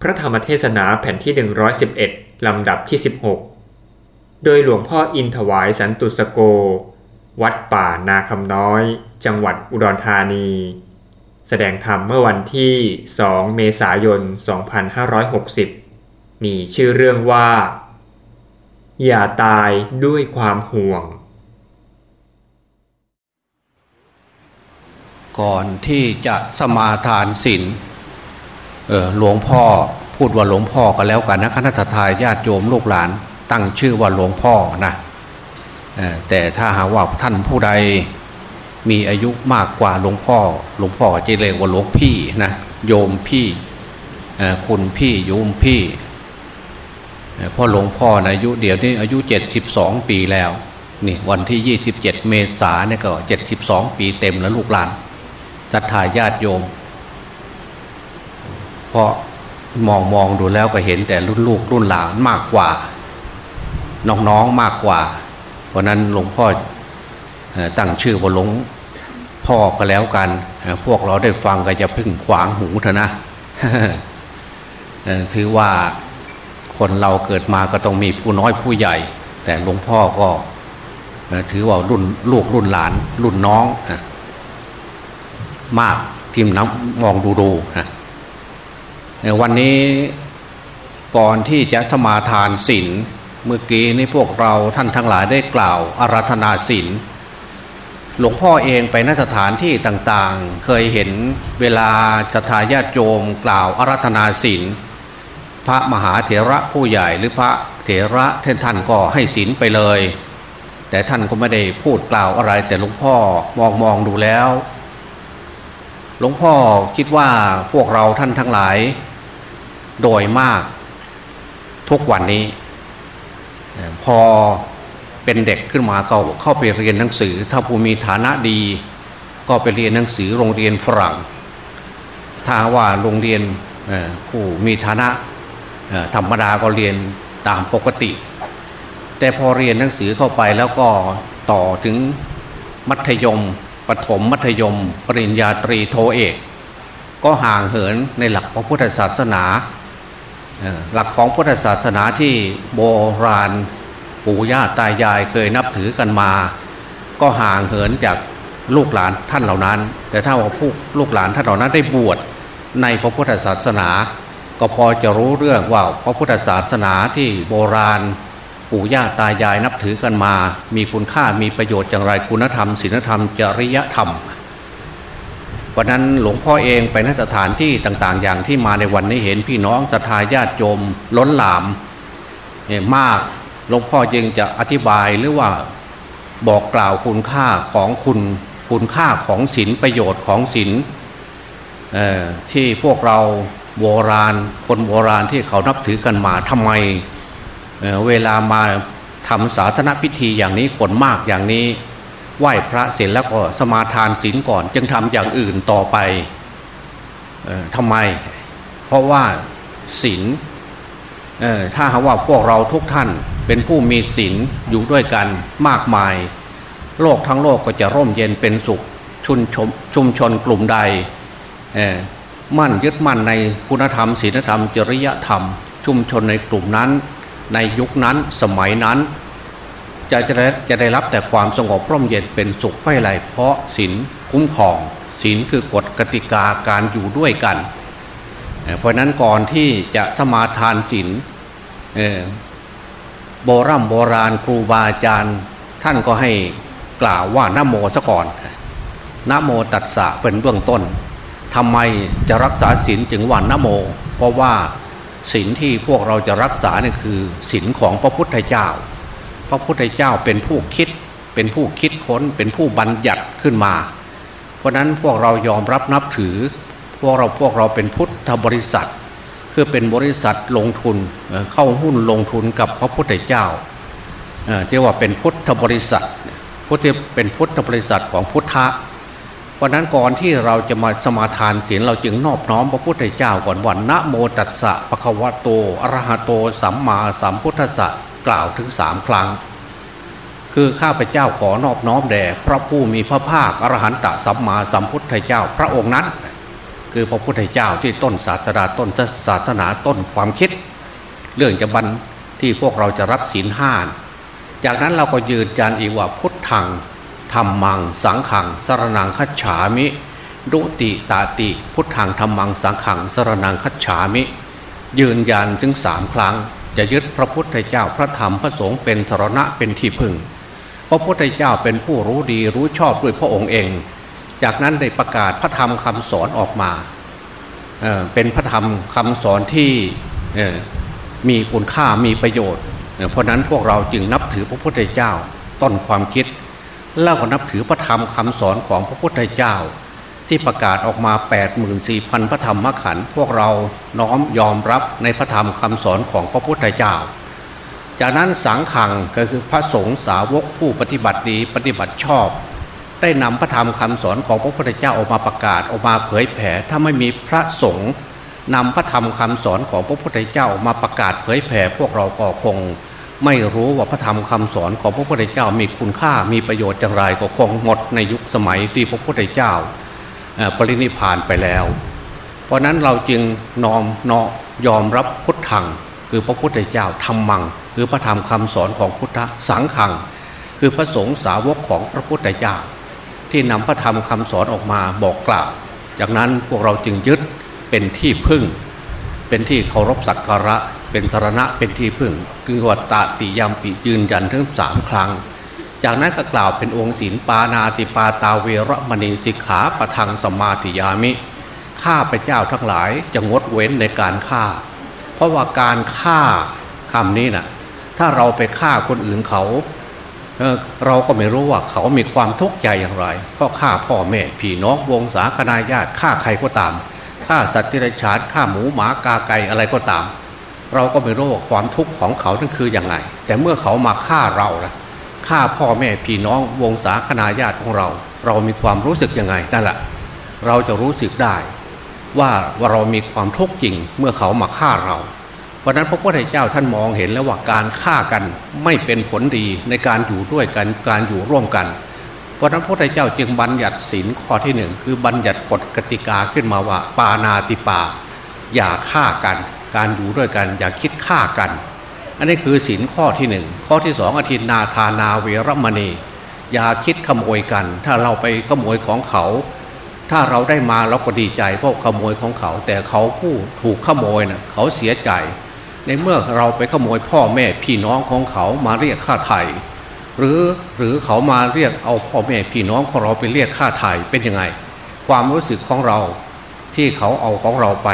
พระธรรมเทศนาแผ่นที่ 111 ลำดับที่ 16 โดยหลวงพ่ออินถวายสันตุสโก วัดป่านาคำน้อย จังหวัดอุดรธานี แสดงธรรมเมื่อวันที่ 2 เมษายน 2560 มีชื่อเรื่องว่า อย่าตายด้วยความห่วง ก่อนที่จะสมาทานศีล หลวงพ่อพูดว่าหลวงพ่อก็แล้วกันนะคณะทาญาติโยมลูกหลาน ตั้งชื่อว่าหลวงพ่อนะอแต่ถ้าหากว่าท่านผู้ใดมีอายุมากกว่าหลวงพ่อ หลวงพ่อจะเรียกว่าหลวงพี่นะโยมพี่คุณพี่โยมพี่พ่อหลวงพ่อนะอายุเดี๋ยวนี้อายุเจ็ดสิบสองปีแล้วนี่วันที่ยี่สิบเจ็ดเมษาเนี่ยก็เจ็ดสิบสองปีเต็มแล้วลูกหลานศรัทธาญาติโยม เพราะมองมองดูแล้วก็เห็นแต่รุ่นลูกรุ่นหลานมากกว่าน้องๆมากกว่า เพราะนั้นหลวงพ่อตั้งชื่อว่าหลวงพ่อก็แล้วกัน พวกเราได้ฟังก็จะพึ่งขวางหูเถอะนะถือว่าคนเราเกิดมาก็ต้องมีผู้น้อยผู้ใหญ่ แต่หลวงพ่อก็ถือว่ารุ่นลูกรุ่นหลาน รุ่นน้องมากทิมน้ำมองดูดูนะ วันนี้ก่อนที่จะสมาทานศีลเมื่อกี้นี้พวกเราท่านทั้งหลายได้กล่าวอาราธนาศีลหลวงพ่อเองไปนสถานที่ต่างๆ เคยเห็นเวลาสถาญาติโยมกล่าวอาราธนาศีลพระมหาเถระผู้ใหญ่หรือพระเถระท่านท่านก็ให้ศีลไปเลย แต่ท่านก็ไม่ได้พูดกล่าวอะไร แต่หลวงพ่อมองมองดูแล้ว หลวงพ่อคิดว่าพวกเราท่านทั้งหลาย โดยมาก ทุกวันนี้ พอเป็นเด็กขึ้นมาก็เข้าไปเรียนหนังสือ ถ้าผู้มีฐานะดี ก็ไปเรียนหนังสือโรงเรียนฝรั่ง ถ้าว่าโรงเรียนผู้มีฐานะธรรมดาก็เรียนตามปกติ แต่พอเรียนหนังสือเข้าไปแล้วก็ต่อถึงมัธยมปฐมมัธยม ปริญญาตรีโทเอก ก็ห่างเหินในหลักของพุทธศาสนา หลักของพุทธศาสนาที่โบราณปู่ย่าตายายเคยนับถือกันมา ก็ห่างเหินจากลูกหลานท่านเหล่านั้น แต่ถ้าว่าผู้ลูกหลานท่านเหล่านั้นได้บวชในพระพุทธศาสนา ก็พอจะรู้เรื่องว่าพระพุทธศาสนาที่โบราณปู่ย่าตายายนับถือกันมา มีคุณค่ามีประโยชน์อย่างไรคุณธรรมศีลธรรมจริยธรรม เพราะนั้นหลวงพ่อเองไปนสถานที่ต่างๆ อย่างที่มาในวันนี้เห็นพี่น้องศรัทธาญาติโยมล้นหลามมากหลวงพ่อยังจะอธิบายหรือว่าบอกกล่าวคุณค่าของคุณคุณค่าของศีลประโยชน์ของศีลที่พวกเราโบราณ คนโบราณที่เขานับถือกันมาทำไมเเวลามาทำศาสนพิธีอย่างนี้คนมากอย่างนี้ ไหว้พระเสร็จแล้วก็สมาทานศีลก่อน จึงทำอย่างอื่นต่อไปทำไม เพราะว่าศีลถ้าหากว่าพวกเราทุกท่านเป็นผู้มีศีลอยู่ด้วยกันมากมาย โลกทั้งโลกก็จะร่มเย็นเป็นสุขชุนชมชุมชนกลุ่มใดมั่นยึดมั่นในคุณธรรมศีลธรรม จริยธรรม ชุมชนในกลุ่มนั้น ในยุคนั้นสมัยนั้น จะจะได้จะได้รับแต่ความสงบร่มเย็นเป็นสุขไม่ไรเพราะศีลคุ้มครองศีลคือกฎกติกาการอยู่ด้วยกัน เพราะนั้นก่อนที่จะสมาทานศีลโบรโบราณครูบาอาจารย์ท่านก็ให้กล่าวว่านโมซะก่อนนโมตัสสะเป็นเบื้องต้นทำไมจะรักษาศีลจึงว่านโม เพราะว่าศีลที่พวกเราจะรักษาเนี่ยคือศีลของพระพุทธเจ้า พระพุทธเจ้าเป็นผู้คิด เป็นผู้คิดค้น เป็นผู้บัญญัติขึ้นมา เพราะนั้นพวกเรายอมรับนับถือ พวกเราพวกเราเป็นพุทธบริษัท คือเป็นบริษัทลงทุนเข้าหุ้นลงทุนกับพระพุทธเจ้าเรียกว่าเป็นพุทธบริษัทพุทธเป็นพุทธบริษัทของพุทธะเพราะนั้นก่อนที่เราจะมาสมาทานศีลเราจึงนอบน้อมพระพุทธเจ้าก่อนวันนะโมตัสสะปะคะวะโตอะระหะโตสัมมาสัมพุทธัสสะ กล่าวถึงสามครั้ง คือข้าพเจ้าขอนอบน้อมแด่พระผู้มีพระภาคอรหันตสัมมาสัมพุทธเจ้าพระองค์นั้น คือพระพุทธเจ้าที่ต้นศาสนาต้นศาสนาต้นความคิด เรื่องจะบันที่พวกเราจะรับศีลห้าจากนั้นเราก็ยืนยันอีกว่าพุทธังธรรมัง สังขังสรนังคัจฉามิดุติตาติ พุทธังธรรมังสังขังสรนังคัจฉามิ ยืนยันถึงสามครั้ง จะยึดพระพุทธเจ้าพระธรรมพระสงฆ์เป็นสรณะเป็นที่พึ่ง พระพุทธเจ้าเป็นผู้รู้ดีรู้ชอบด้วยพระองค์เอง จากนั้นได้ประกาศพระธรรมคำสอนออกมาเเป็นพระธรรมคำสอนที่มีคุณค่ามีประโยชน์ เพราะนั้นพวกเราจึงนับถือพระพุทธเจ้าต้นความคิด แล้วก็นับถือพระธรรมคำสอนของพระพุทธเจ้า ที่ประกาศออกมา 84,000 พระธรรมขันธ์พวกเราน้อมยอมรับในพระธรรมคำสอนของพระพุทธเจ้า จากนั้นสังขังก็คือพระสงฆ์สาวกผู้ปฏิบัติดีปฏิบัติชอบ ได้นำพระธรรมคำสอนของพระพุทธเจ้าออกมาประกาศออกมาเผยแผ่ถ้าไม่มีพระสงฆ์นำพระธรรมคำสอนของพระพุทธเจ้าออกมาประกาศเผยแผ่พวกเราก็คง ไม่รู้ว่าพระธรรมคำสอนของพระพุทธเจ้ามีคุณค่ามีประโยชน์อย่างไรก็คงหมดในยุคสมัยที่พระพุทธเจ้า ปรินิพานไปแล้ว เพราะนั้นเราจึงน้อมเนอยอมรับพุทธัง คือพระพุทธเจ้าทำมัง คือพระธรรมคำสอนของพุทธสังขัง คือพระสงฆ์สาวกของพระพุทธเจ้า ที่นำพระธรรมคำสอนออกมาบอกกล่าว จากนั้นพวกเราจึงยึดเป็นที่พึ่ง เป็นที่เคารพสักการะเป็นสารณะเป็นที่พึ่งคือวัตติยามปียืนยันทั้งสามครั้ง จากนั้นก็กล่าวเป็นองค์ศีลปานาติปาตาเวรมณีสิกขาปะทังสมาธิยามิข้าพเจ้าทั้งหลายจะงดเว้นในการฆ่า เพราะว่าการฆ่าคำนี้นะ่ะ ถ้าเราไปฆ่าคนอื่นเขาเเราก็ไม่รู้ว่าเขามีความทุกข์ใจอย่างไรเพราะฆ่าพ่อแม่พี่น้องวงศาคณาญาติฆ่าใครก็ตามฆ่าสัตว์ที่ไรฉานฆ่าหมูหมากาไก่อะไรก็ตาม เราก็ไม่รู้ว่าความทุกข์ของเขานั่นคืออย่างไงแต่เมื่อเขามาฆ่าเราล่ะ ฆ่าพ่อแม่พี่น้องวงศาคณาญาติของเรา เรามีความรู้สึกยังไงนั่นแหละเราจะรู้สึกได้ ว่าว่าเรามีความทุกข์จริงเมื่อเขามาฆ่าเรา เพราะนั้นพระพุทธเจ้าท่านมองเห็นแล้วว่าการฆ่ากันไม่เป็นผลดีในการอยู่ด้วยกันการอยู่ร่วมกัน เพราะนั้นพระพุทธเจ้าจึงบัญญัติศีลข้อที่หนึ่งคือบัญญัติกฎกติกาขึ้นมาว่าปานาติปา อย่าฆ่ากัน การอยู่ด้วยกันอย่าคิดฆ่ากัน อันนี้คือศีลข้อที่หนึ่งข้อที่สองอธินาทานาเวรมณี อย่าคิดขโมยกัน ถ้าเราไปขโมยของเขา ถ้าเราได้มาเราก็ดีใจเพราะขโมยของเขา แต่เขาผู้ถูกขโมยนะ่ะเขาเสียใจ ในเมื่อเราไปขโมยพ่อแม่พี่น้องของเขามาเรียกค่าไถ่หรือหรือเขามาเรียกเอาพ่อแม่พี่น้องของเราไปเรียกค่าไถ่เป็นยังไง ความรู้สึกของเราที่เขาเอาของเราไป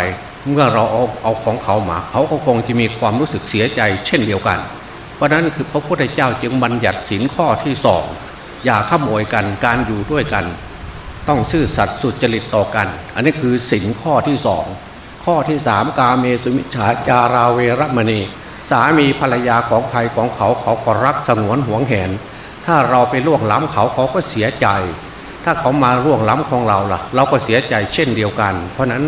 เมื่อเราเอาเอาของเขามา เขาก็คงจะมีความรู้สึกเสียใจ เช่นเดียวกัน เพราะนั้นคือพระพุทธเจ้าจึงบัญญัติสินข้อที่สองอย่าขโมยกันการอยู่ด้วยกัน ต้องซื่อสัตย์สุจริตต่อกัน อันนี้คือสินข้อที่สองข้อที่สามกาเมสุมิชาจาราเวรมณี สามีภรรยาของใครของเขาเขาก็รักสงวนห่วงแหน ถ้าเราไปล่วงล้ำเขาเขาก็เสียใจ ถ้าเขามาล่วงล้ำของเราล่ะ เราก็เสียใจเช่นเดียวกัน เพราะนั้น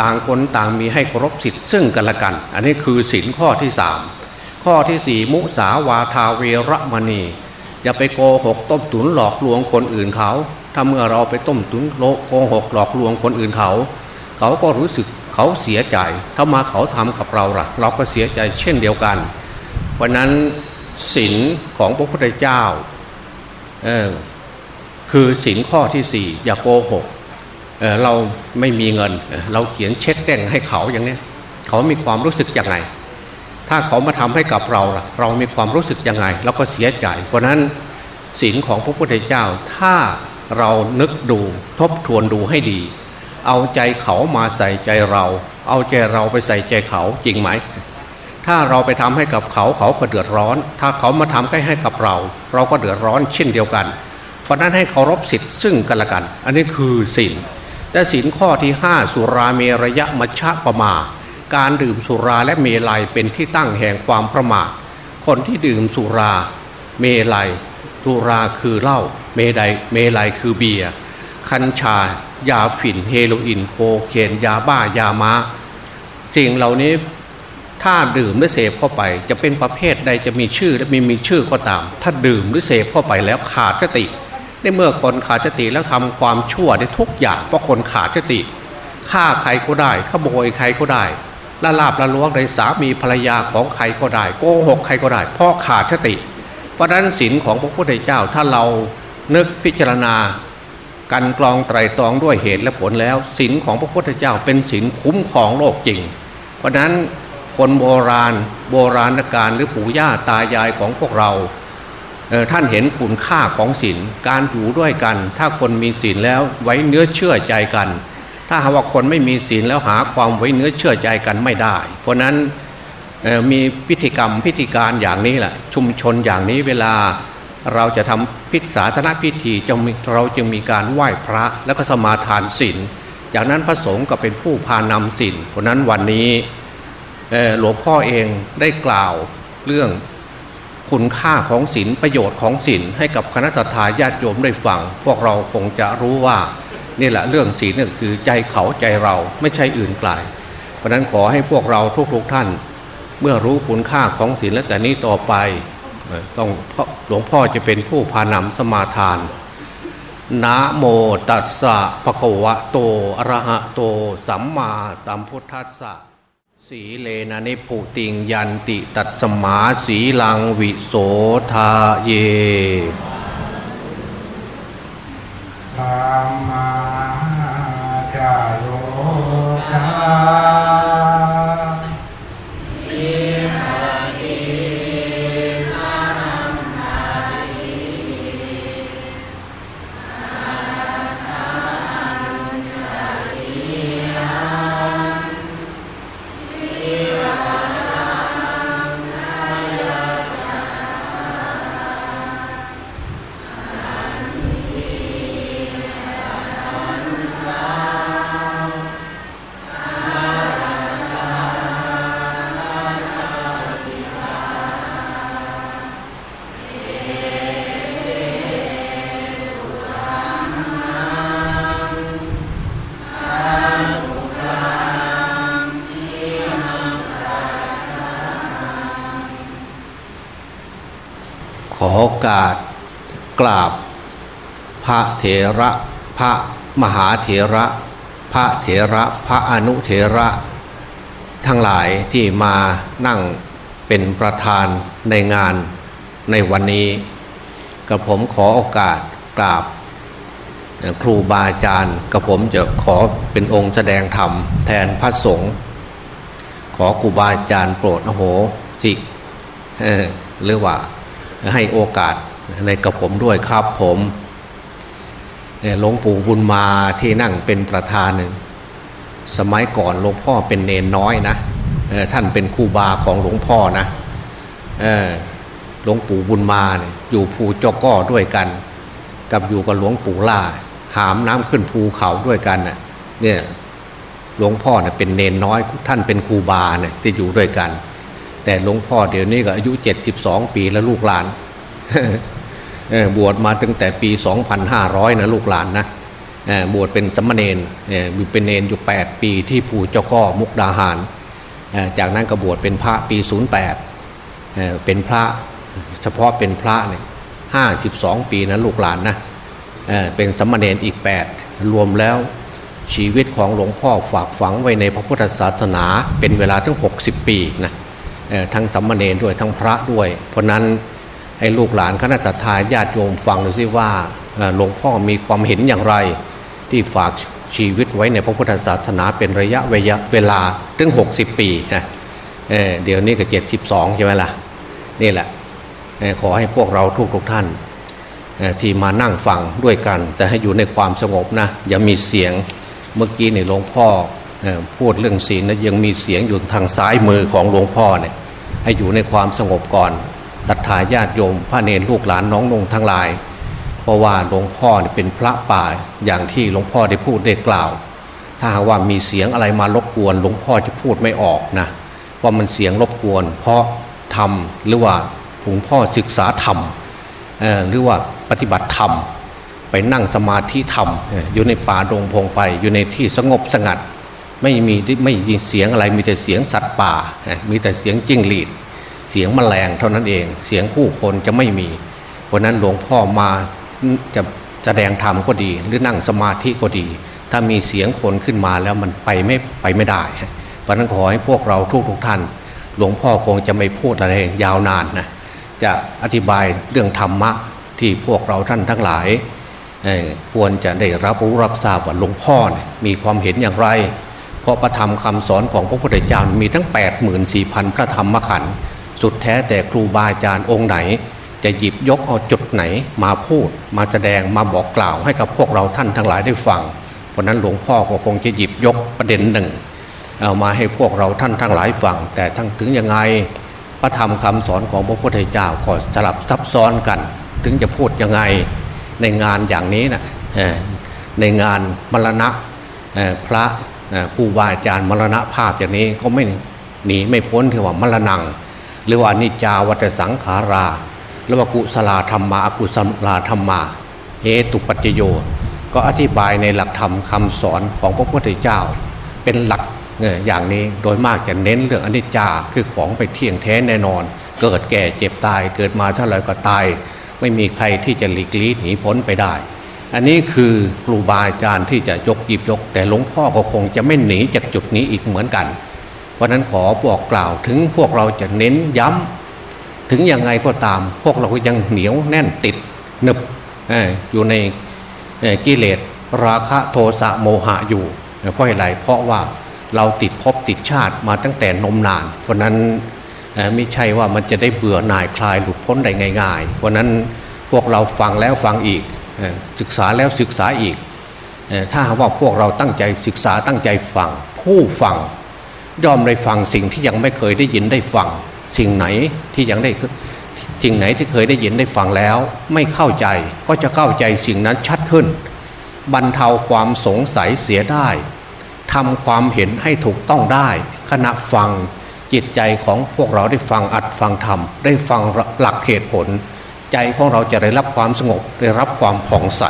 ต่างคนต่างมีให้เคารพสิทธิ์ซึ่งกันและกัน อันนี้คือสินข้อที่สามข้อที่สี่มุสาวาทาเวรมณี อย่าไปโกหกต้มตุนหลอกลวงคนอื่นเขา ถ้าเมื่อเราไปต้มตุนโกหกหลอกลวงคนอื่นเขา เขาก็รู้สึกเขาเสียใจ ถ้ามาเขาทำกับเราล่ะ เราก็เสียใจเช่นเดียวกัน เพราะนั้นศีลของพระพุทธเจ้าเออคือศีลข้อที่สี่อย่าโกหก เเราไม่มีเงิน เราเขียนเช็คแต่งให้เขาอย่างนี้เขามีความรู้สึกยังไง ถ้าเขามาทำให้กับเราล่ะ เรามีความรู้สึกยังไงเราก็เสียใจเพราะนั้นศีลของพระพุทธเจ้า ถ้าเรานึกดูทบทวนดูให้ดี เอาใจเขามาใส่ใจเรา เอาใจเราไปใส่ใจเขาจริงไหม ถ้าเราไปทำให้กับเขาเขาก็เดือดร้อน ถ้าเขามาทำให้ให้กับเรา เราก็เดือดร้อนเช่นเดียวกัน เพราะนั้นให้เคารพสิทธิ์ซึ่งกันและกัน อันนี้คือศีล แต่ศีลข้อที่ห้าสุราเมรยะมัชะประมา การดื่มสุราและเมลัยเป็นที่ตั้งแห่งความประมาทคนที่ดื่มสุราเมลัยสุราคือเหล้าเมลัยเมลัยคือเบียร์คัญชายาฝิ่นเฮโรอีนโคเคนยาบ้ายามาสิ่งเหล่านี้ถ้าดื่มหรือเสพเข้าไป จะเป็นประเภทใดจะมีชื่อและมีมีชื่อก็ตาม ถ้าดื่มหรือเสพเข้าไปแล้วขาดสติ ในเมื่อคนขาดสติแล้วทำความชั่วได้ทุกอย่างเพราะคนขาดสติฆ่าใครก็ได้ขโมยใครก็ได้ละลาบละล้วงในสามีภรรยาของใครก็ได้ โกหกใครก็ได้ เพราะขาดสติ เพราะนั้นศีลของพระพุทธเจ้าถ้าเรานึกพิจารณา กันกรองไตรตรองด้วยเหตุและผลแล้วศีลของพระพุทธเจ้าเป็นศีลคุ้มครองโลกจริง เพราะนั้นคนโบราณโบราณการหรือปู่ย่าตายายของพวกเรา ท่านเห็นคุณค่าของศีลการอยู่ด้วยกัน ถ้าคนมีศีลแล้วไว้เนื้อเชื่อใจกัน ถ้าหากว่าคนไม่มีศีลแล้วหาความไว้เนื้อเชื่อใจกันไม่ได้ เพราะนั้นมีพิธีกรรมพิธีการอย่างนี้แหละชุมชนอย่างนี้เวลาเราจะทำพิศาสนพิธีจะเราจึงมีการไหว้พระแล้วก็สมาทานศีลจากนั้นพระสงฆ์ก็เป็นผู้พานำศีลเพราะนั้นวันนี้หลวงพ่อเองได้กล่าวเรื่อง คุณค่าของศีลประโยชน์ของศีลให้กับคณะทาญาติโยมได้ฟัง พวกเราคงจะรู้ว่านี่แหละเรื่องศีลนี่คือใจเขาใจเราไม่ใช่อื่นไกลเพราะนั้นขอให้พวกเราทุกๆทท่าน เมื่อรู้คุณค่าของศีลและแต่นี้ต่อไปต้องหลวงพ่อจะเป็นผู้พานำสมาทานนะโมตัสสะภะคะวะโตอะระหะโต สัมมาสัมพุทธัสสะ สีเลนะนิพุติงยันติตัดสมาสีลังวิโสทาเยธรรมาจาโยธา กราบ พระเถระพระมหาเถระ พระเถระพระอนุเถระ ทั้งหลายที่มานั่งเป็นประธานในงานในวันนี้กับผมขอโอกาสกราบ ครูบาอาจารย์กับผมจะขอเป็นองค์แสดงธรรมแทนพระสงฆ์ขอครูบาอาจารย์โปรดโหสิหรือว่าให้โอกาส ในกับผมด้วยครับผมหลวงปู่บุญมาที่นั่งเป็นประธานหนึ่งสมัยก่อนหลวงพ่อเป็นเนนน้อยนะท่านเป็นครูบาของหลวงพ่อนะหลวงปู่บุญมาเนี่ยอยู่ภูจอก้อด้วยกัน กับอยู่กับหลวงปู่ล่า หามน้ำขึ้นภูเขาด้วยกันเนี่ยหลวงพ่อเนี่ยเป็นเนนน้อย ท่านเป็นครูบาเนี่ยที่อยู่ด้วยกัน แต่หลวงพ่อเดี๋ยวนี้ก็อายุเจ็ดสิบสองปีแล้วลูกหลาน บวชมาตั้งแต่ปีสองพันะลูกหลานนะบวชเป็นสมณเณรอยู่เป็นเนรอยู่แปดปีที่ภูเจ้าก้อมุกดาหาร จากนั้นก็บวชเป็นพระปีศูนย์แปดเป็นพระเฉพาะเป็นพระเนี่ยห้าสิบสองปีนะลูกหลานนะเป็นสมณเณรอีกแปดรวมแล้วชีวิตของหลวงพ่อฝากฝังไว้ในพระพุทธศาสนาเป็นเวลาทั้งหกสิบปีนะทั้งสมมาเนรด้วยทั้งพระด้วย เพราะนั้น ให้ลูกหลานคณะทาญาติโยมฟังดูซิว่าหลวงพ่อมีความเห็นอย่างไร ที่ฝากชีวิตไว้ในพระพุทธศาสนาเป็นระยะเวลาถึง 60 ปีนะเเดี๋ยวนี้ก็เจ็ดสิบสองใช่ไหมล่ะ นี่แหละขอให้พวกเราทุกทุกท่านที่มานั่งฟังด้วยกัน แต่ให้อยู่ในความสงบนะ อย่ามีเสียงเมื่อกี้ในหลวงพ่อพูดเรื่องศีลนะยังมีเสียงอยู่ทางซ้ายมือของหลวงพ่อเนี่ยให้อยู่ในความสงบก่อน ตัดถาญาติโยมพระเนรลูกหลานน้องนงทั้งหลาย เพราะว่าหลวงพ่อเนี่ยเป็นพระป่าอย่างที่หลวงพ่อได้พูดได้กล่าว ถ้าว่ามีเสียงอะไรมารบกวน หลวงพ่อจะพูดไม่ออกนะว่ามันเสียงรบกวน เพราะทำหรือว่าหลวงพ่อศึกษาธรรมหรือว่าปฏิบัติธรรมไปนั่งสมาธิธรรมอยู่ในป่าดงพงไปอยู่ในที่สงบสงัด ไม่มีไม่ยินเสียงอะไรมีแต่เสียงสัตว์ป่า มีแต่เสียงจิ้งหรีด เสียงมแมลงเท่านั้นเอง เสียงผู้คนจะไม่มีเพราะนั้นหลวงพ่อมาจะแสดงธรรมก็ดี หรือนั่งสมาธิก็ดี ถ้ามีเสียงคนขึ้นมาแล้วมันไปไม่ไปไม่ได้เพราะนั้นขอให้พวกเราทุกทุกท่าน หลวงพ่อคงจะไม่พูดอะไรยาวนานนะจะอธิบายเรื่องธรรมะที่พวกเราท่านทั้งหลายควรจะได้รับรู้รับทราบว่าหลวงพ่อมีความเห็นอย่างไร เพราะประธรรมคำสอนของพระพุทธเจ้ามีทั้ง 84,000 พระธรรมขันธ์ สุดแท้แต่ครูบาอาจารย์องค์ไหน จะหยิบยกเอาจุดไหนมาพูด มาแสดงมาบอกกล่าวให้กับพวกเราท่านทั้งหลายได้ฟัง เพราะนั้นหลวงพ่อก็คงจะหยิบยกประเด็นหนึ่งเอามาให้พวกเราท่านทั้งหลายฟัง แต่ทั้งถึงยังไงพระธรรมคำสอนของพระพุทธเจ้าก็สลับซับซ้อนกัน ถึงจะพูดยังไงในงานอย่างนี้นะในงานมรณะพระผู้บาอาจารย์มรณะภาพอย่างนี้ก็ไม่หนีไม่พ้นที่ว่ามรณง หรือว่านิจาวัตสังขาราหรือว่ากุศลธรรมาอกุศลธรรมาเหตุปัจโยก็อธิบายในหลักธรรมคำสอนของพระพุทธเจ้า เป็นหลักอย่างนี้โดยมากจะเน้นเรื่องอนิจจาคือของไปเที่ยงแท้แน่นอน เกิดแก่เจ็บตายเกิดมาเท่าไรก็ตาย ไม่มีใครที่จะหลีกลี่หนีพ้นไปได้ อันนี้คือครูบาอาจารย์ที่จะยกหยิบยก แต่หลวงพ่อก็คงจะไม่หนีจากจุดนี้อีกเหมือนกัน เพราะนั้นขอบอกกล่าวถึงพวกเราจะเน้นย้ำถึงยังไงก็ตาม พวกเราก็ยังเหนียวแน่นติดหนึบอยู่ในกิเลสราคะโทสะโมหะอยู่เพราะอะไรเพราะว่าเราติดภพติดชาติมาตั้งแต่นมนาน เพราะนั้นไม่ใช่ว่ามันจะได้เบื่อหน่ายคลายหลุดพ้นได้ง่ายๆ เพราะนั้นพวกเราฟังแล้วฟังอีกศึกษาแล้วศึกษาอีก ถ้าว่าพวกเราตั้งใจศึกษาตั้งใจฟังผู้ฟัง ย่อมได้ฟังสิ่งที่ยังไม่เคยได้ยินได้ฟัง สิ่งไหนที่ยังได้สิ่งไหนที่เคยได้ยินได้ฟังแล้ว ไม่เข้าใจก็จะเข้าใจสิ่งนั้นชัดขึ้น บรรเทาความสงสัยเสียได้ทำความเห็นให้ถูกต้องได้ ขณะฟังจิตใจของพวกเราได้ฟังอัดฟังธรรม ได้ฟังหลักเหตุผล ใจของเราจะได้รับความสงบ ได้รับความผ่องใส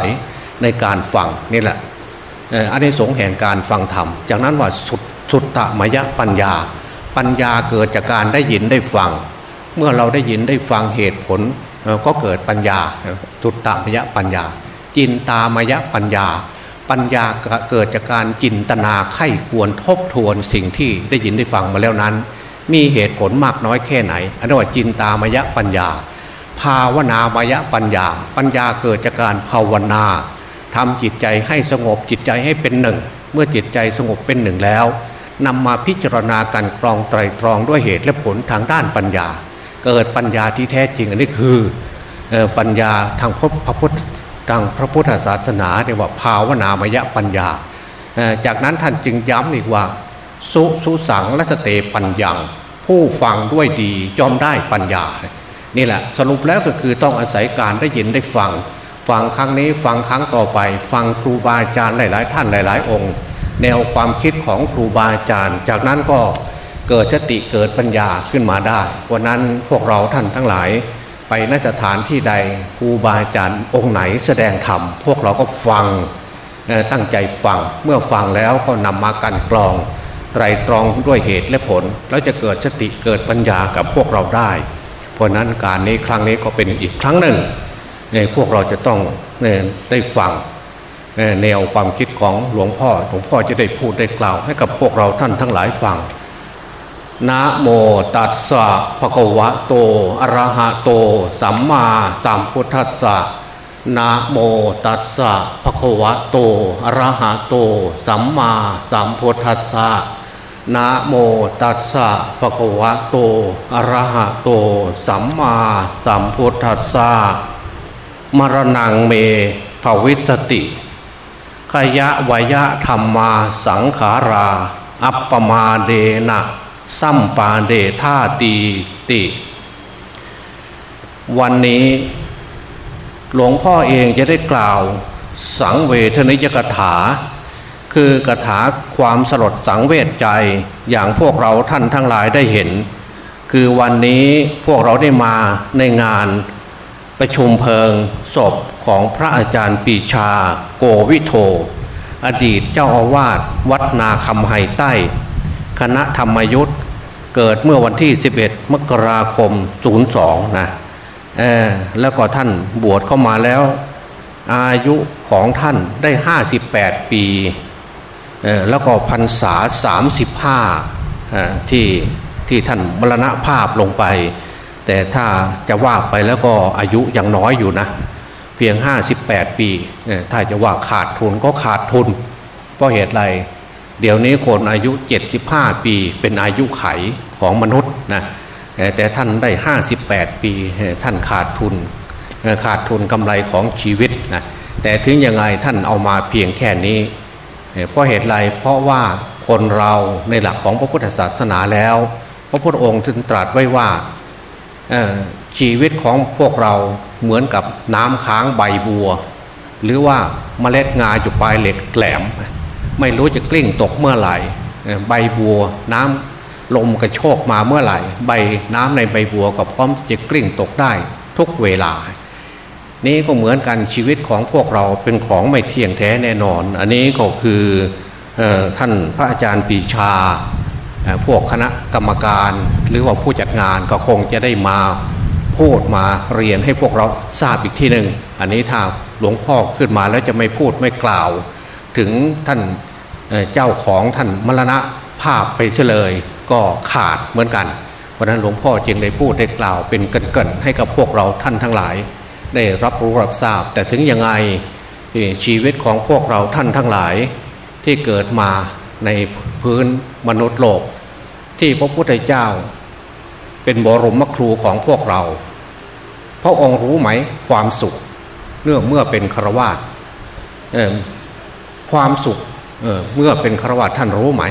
ในการฟังนี่แหละอันนี้สงแห่งการฟังธรรมจากนั้นว่าสุด สุตตมยปัญญา ปัญญาเกิดจากการได้ยินได้ฟัง เมื่อเราได้ยินได้ฟังเหตุผลก็เกิดปัญญาสุตตมยปัญญา จินตามยปัญญา ปัญญาเกิดจากการจินตนาไข้ควรทบทวนสิ่งที่ได้ยินได้ฟังมาแล้วนั้น มีเหตุผลมากน้อยแค่ไหนอันนี้ว่าจินตามยปัญญา ภาวนามยปัญญา ปัญญาเกิดจากการภาวนาทำจิตใจให้สงบจิตใจให้เป็นหนึ่ง เมื่อจิตใจสงบเป็นหนึ่งแล้ว นำมาพิจารณาการกรองไตรตรองด้วยเหตุและผลทางด้านปัญญา เกิดปัญญาที่แท้จริงอันนี้คือปัญญาทางพระพุทธทางพระพุทธศาสนาเรียกว่าภาวนามยปัญญา จากนั้นท่านจึงย้ำอีกว่า สุสุสังรัตเตปัญญัง ผู้ฟังด้วยดียอมได้ปัญญา นี่แหละสรุปแล้วก็คือต้องอาศัยการได้ยินได้ฟัง ฟังครั้งนี้ฟังครั้งต่อไป ฟังครูบาอาจารย์หลาย ๆ ท่านหลาย ๆ องค์ แนวความคิดของครูบาอาจารย์ จากนั้นก็เกิดสติเกิดปัญญาขึ้นมาได้ วันนั้นพวกเราท่านทั้งหลาย ไปนสถานที่ใดครูบาอาจารย์องค์ไหนแสดงธรรมพวกเราก็ฟังตั้งใจฟังเมื่อฟังแล้วก็นำมากันกรอง ไตรตรองด้วยเหตุและผล แล้วจะเกิดสติเกิดปัญญากับพวกเราได้ เพราะนั้นการนี้ครั้งนี้ก็เป็นอีกครั้งหนึ่งพวกเราจะต้องได้ฟัง แนวความคิดของหลวงพ่อ หลวงพ่อจะได้พูดได้กล่าว ให้กับพวกเราท่านทั้งหลายฟังนะโมตัสสะภะคะวะโตอะระหะโต สัมมาสัมพุทธัสสะนะโมตัสสะภะคะวะโตอะระหะโต สัมมาสัมพุทธัสสะนะโมตัสสะภะคะวะโตอะระหะโต สัมมาสัมพุทธัสสะมรณงเมภวิสติ ขยะวยะธรรมาสังขารา อัปปมาเดนะสัมปาเดธาตีติ วันนี้หลวงพ่อเองจะได้กล่าวสังเวทนิยกถา คือกถาความสลดสังเวชใจอย่างพวกเราท่านทั้งหลายได้เห็น คือวันนี้พวกเราได้มาในงานประชุมเพลิงศพ ของพระอาจารย์ปีชาโกวิโท อดีตเจ้าอาวาสวัดนาคำไฮใต้ คณะธรรมยุทธเกิดเมื่อวันที่ 11 มกราคม 02 นะแล้วก็ท่านบวชเข้ามาแล้ว อายุของท่านได้ 58 ปีแล้วก็พรรษาสามสิบห้าที่ที่ท่านมรณภาพลงไป แต่ถ้าจะว่าไปแล้วก็อายุยังน้อยอยู่นะ เพียง 58 ปีถ้าจะว่าขาดทุนก็ขาดทุน เพราะเหตุไร เดี๋ยวนี้คนอายุ 75 ปีเป็นอายุไขของมนุษย์นะแต่ท่านได้ 58 ปีท่านขาดทุน ขาดทุนกำไรของชีวิตนะแต่ถึงยังไงท่านเอามาเพียงแค่นี้เพราะเหตุไรเพราะว่าคนเราในหลักของพระพุทธศาสนาแล้ว พระพุทธองค์ถึงตรัสไว้ว่า ชีวิตของพวกเราเหมือนกับน้ำค้างใบบัว หรือว่าเมล็ดงาอยู่ปลายเหล็กแหลม ไม่รู้จะกลิ้งตกเมื่อไหร่ ใบบัวน้ำลมกระโชกมาเมื่อไหร่ ใบน้ำในใบบัวก็พร้อมจะกลิ้งตกได้ทุกเวลา นี่ก็เหมือนกันชีวิตของพวกเราเป็นของไม่เที่ยงแท้แน่นอน อันนี้ก็คือท่านพระอาจารย์ปีชา พวกคณะกรรมการ หรือว่าผู้จัดงานก็คงจะได้มา พูดมาเรียนให้พวกเราทราบอีกทีหนึ่งอันนี้ถ้าหลวงพ่อขึ้นมาแล้วจะไม่พูดไม่กล่าว ถึงท่านเจ้าของท่านมรณะภาพไปเฉลยก็ขาดเหมือนกัน เพราะนั้นหลวงพ่อจึงได้พูดได้กล่าวเป็นเกินๆให้กับพวกเราท่านทั้งหลาย ได้รับรู้รับทราบ แต่ถึงยังไงชีวิตของพวกเราท่านทั้งหลาย ที่เกิดมาในพื้นมนุษย์โลก ที่พระพุทธเจ้า เป็นบรมครูของพวกเรา พระองค์รู้ไหมความสุขเนื่อเมื่อเป็นครวาตความสุขเเมื่อเป็นครวาตท่านรู้ไหม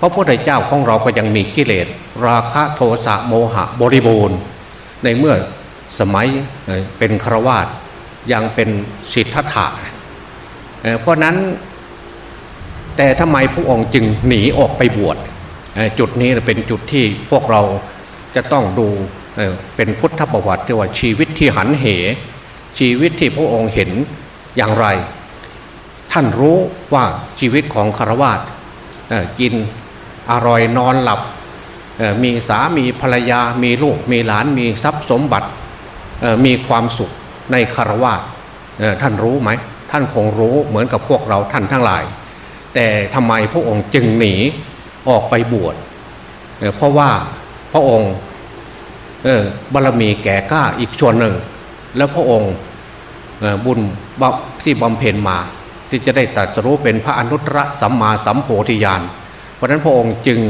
พระพุทธเจ้าของเราก็ยังมีกิเลส ราคะโทสะโมหะบริบูรณ์ ในเมื่อสมัยเป็นครวาตยังเป็นสิทธัตถะเพราะนั้นแต่ทำไมพระองค์จึงหนีออกไปบวชจุดนี้เป็นจุดที่พวกเราจะต้องดู เป็นพุทธประวัติที่ว่าชีวิตที่หันเห ชีวิตที่พระองค์เห็นอย่างไร ท่านรู้ว่าชีวิตของคารวาสกินอร่อยนอนหลับมีสามีภรรยา มีลูก มีหลาน มีทรัพย์สมบัติ มีความสุขในคารวะท่านรู้ไหม ท่านคงรู้เหมือนกับพวกเราท่านทั้งหลาย แต่ทำไมพระองค์จึงหนีออกไปบวชเพราะว่าพระองค์ บารมีแก่กล้าอีกส่วนหนึ่ง แล้วพระองค์บุญที่บำเพ็ญมา ที่จะได้ตรัสรู้เป็นพระอนุตตรสัมมาสัมโพธิญาณเพราะนั้นพระองค์จึง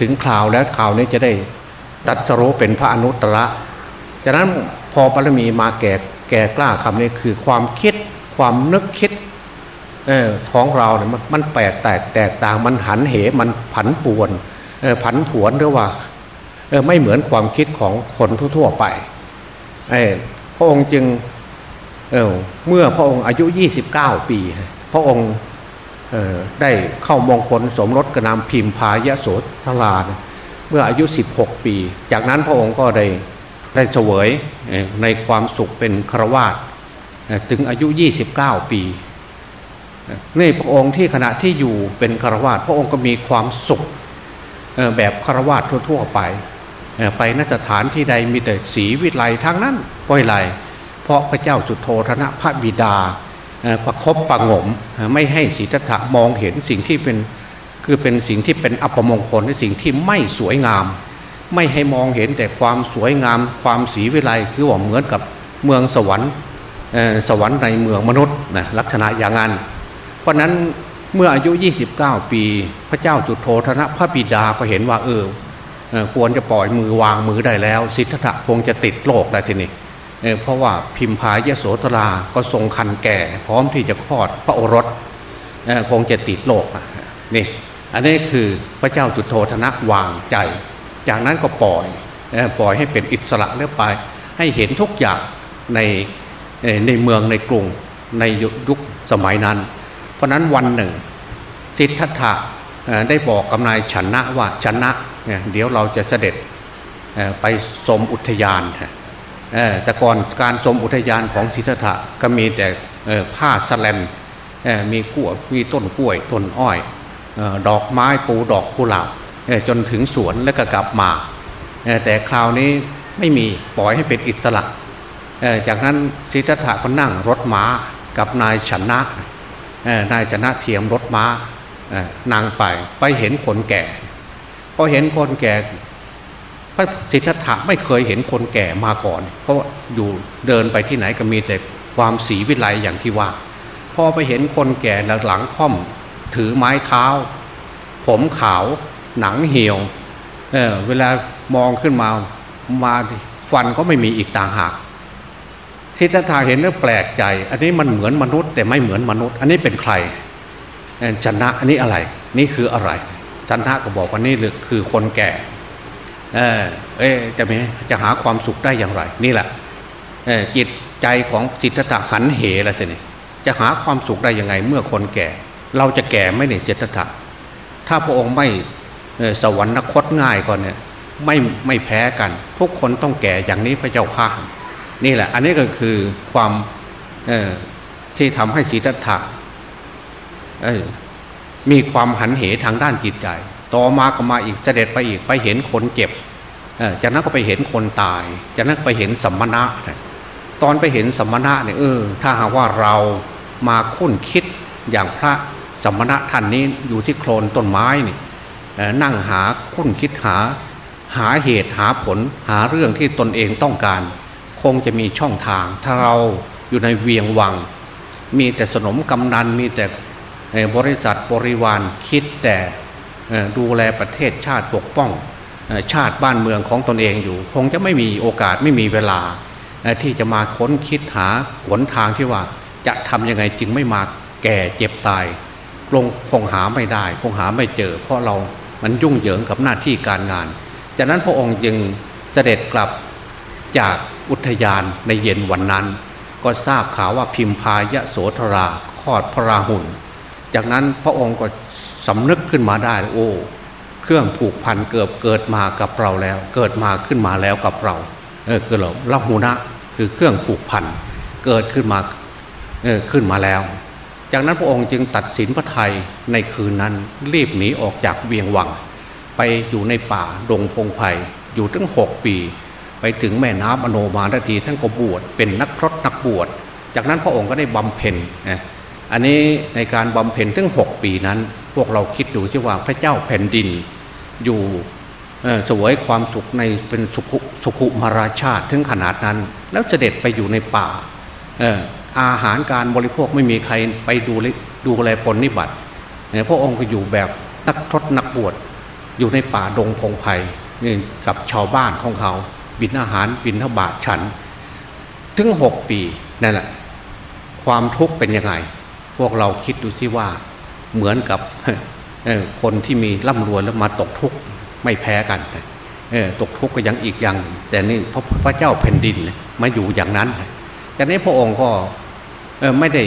ถึงคราวแล้วคราวนี้จะได้ตรัสรู้เป็นพระอนุตตรจากนั้นพอบารมีมาแก่แก่กล้าคำนี้คือความคิดความนึกคิดออของเราเนี่ยมันแปลกแตกแตกต่างมันหันเหมันผันป่วนผันผวนหรือว่า ไม่เหมือนความคิดของคนทั่วๆไปพระองค์จึงเเมื่อพระองค์อายุ 29 ปี พระองค์ได้เข้ามงคลสมรสกระนามพิมพายะโสธราเมื่ออายุ 16 ปี จากนั้นพระองค์ก็ได้ได้เฉวยในความสุขเป็นครวาตถึงอายุ 29 ปีนี่พระองค์ที่ขณะที่อยู่เป็นครวาตพระองค์ก็มีความสุขแบบครวาตทั่ว ๆ ไป ไปนสถานที่ใดมีแต่สีวิไลทั้งนั้นเพราะอะไรเพราะพระเจ้าสุโธธนะพระบิดาประครบประงมไม่ให้สีทัตถะมองเห็นสิ่งที่เป็นคือเป็นสิ่งที่เป็นอัปมงคลในสิ่งที่ไม่สวยงาม ไม่ให้มองเห็นแต่ความสวยงาม ความสีวิไลคือว่าเหมือนกับเมืองสวรรค์สวรรค์ในเมืองมนุษย์นะลักษณะอย่างนั้น เพราะนั้นเมื่ออายุ 29 ปี พระเจ้าจุดโทธนะพระบิดาก็เห็นว่าเออ ควรจะปล่อยมือวางมือได้แล้ว สิทธัตถะคงจะติดโลกได้ทีนี้เพราะว่าพิมพายโสตราก็ทรงคันแก่ พร้อมที่จะคลอดพระโอรสคงจะติดโลกนี่อันนี้คือพระเจ้าจุดโทธนะวางใจ จากนั้นก็ปล่อยปล่อยให้เป็นอิสระเรื่อยไป ให้เห็นทุกอย่างในในเมืองในกรุงในยุคสมัยนั้น เพราะนั้นวันหนึ่งสิทธัตถะได้บอกกับนายชนะว่าชนะ เดี๋ยวเราจะเสด็จไปสมอุทยานแต่ก่อนการสมอุทยานของสิทธะก็มีแต่ผ้าสแลนมีกล้วยมีต้นกล้วยต้นอ้อยดอกไม้ปูดอกกุหลาบจนถึงสวนแล้วก็กลับมาแต่คราวนี้ไม่มีปล่อยให้เป็นอิสระจากนั้นสิทธัตถะก็นั่งรถม้ากับนายชนะนายชนะเทียมรถม้านางไปไปเห็นคนแก่ พอเห็นคนแก่พระสิทธัตถะไม่เคยเห็นคนแก่มาก่อน เพราะอยู่เดินไปที่ไหนก็มีแต่ความสีวิไลอย่างที่ว่า พอไปเห็นคนแก่หลังค่อม ถือไม้เท้า ผมขาว หนังเหี่ยวเออเวลามองขึ้นมามาฟันก็ไม่มีอีกต่างหากทิฏฐาเห็นแล้วแปลกใจ อันนี้มันเหมือนมนุษย์ แต่ไม่เหมือนมนุษย์ อันนี้เป็นใครชนะอันนี้อะไร นี่คืออะไร ชนทะก็บอกว่านี่คือคนแก่ เออเอจะมีจะหาความสุขได้อย่างไร นี่แหละจิตใจของจิตตะหันเหละทีนี้จะหาความสุขได้ยังไง เมื่อคนแก่ เราจะแก่ไม่เนี่ยเจตถะถ้าพระองค์ไม่สวรรคตง่ายก่อนเนี่ยไม่ไม่แพ้กัน ทุกคนต้องแก่อย่างนี้พระเจ้าข้านี่แหละ อันนี้ก็คือความที่ทำให้ศีทัตถะ มีความหันเหทางด้านจิตใจ ต่อมาก็มาอีกเสด็จไปอีกไปเห็นคนเจ็บจากนั้นก็ไปเห็นคนตาย จากนั้นไปเห็นสัมมณะ ตอนไปเห็นสัมมณะเนี่ยเออถ้าหากว่าเรามาคุ้นคิดอย่างพระสัมมณะท่านนี้อยู่ที่โคลนต้นไม้นี่นั่งหาคุ้นคิดหา หาเหตุหาผลหาเรื่องที่ตนเองต้องการ คงจะมีช่องทาง ถ้าเราอยู่ในเวียงวัง มีแต่สนมกำนันมีแต่ บริษัทบริวารคิดแต่ดูแลประเทศชาติปกป้องชาติบ้านเมืองของตนเองอยู่ คงจะไม่มีโอกาสไม่มีเวลา ที่จะมาค้นคิดหาหนทางที่ว่าจะทำยังไงจึงไม่มาแก่เจ็บตายลงคงหาไม่ได้ คงหาไม่เจอ เพราะเรามันยุ่งเหยิงกับหน้าที่การงาน จากนั้นพระองค์จึงเสด็จกลับจากอุทยานในเย็นวันนั้น ก็ทราบข่าวว่าพิมพายะโสธราคลอดพระราหุล จากนั้นพระองค์ก็สำนึกขึ้นมาได้โอ้เครื่องผูกพันเกิดเกิดมากับเราแล้ว เกิดมาขึ้นมาแล้วกับเราเออคือเราละหูนะคือเครื่องผูกพันเกิดขึ้นมาเออขึ้นมาแล้ว จากนั้นพระองค์จึงตัดสินพระไทยในคืนนั้นรีบหนีออกจากเวียงวัง ไปอยู่ในป่าดงพงไพ่อยู่ถึงหกปี ไปถึงแม่น้ำอโนมาทัทีท่านก็บวชเป็นนักพรตนักบวช จากนั้นพระองค์ก็ได้บำเพ็ญ อันนี้ในการบำเพ็ญถึงหกปีนั้น พวกเราคิดดูที่ว่าพระเจ้าแผ่นดินอยู่สวยความสุขในเป็นสุขสุขุมาราชาติถึงขนาดนั้น แล้วเสด็จไปอยู่ในป่าอาหารการบริโภคไม่มีใครไปดูดูแลปนนิบัติพระองค์ก็อยู่แบบนักทศนักบวชอยู่ในป่าดงพงไพ่กับชาวบ้านของเขา บินอาหารบินทบาทฉัน ถึงหกปีนั่นแหละความทุกข์เป็นยังไง พวกเราคิดดูที่ว่าเหมือนกับคนที่มีร่ำรวยแล้วมาตกทุกข์ไม่แพ้กันตกทุกข์ก็ยังอีกอย่าง แต่นี่พระพระเจ้าแผ่นดินมาอยู่อย่างนั้นจากนี้พระองค์ก็ไม่ได้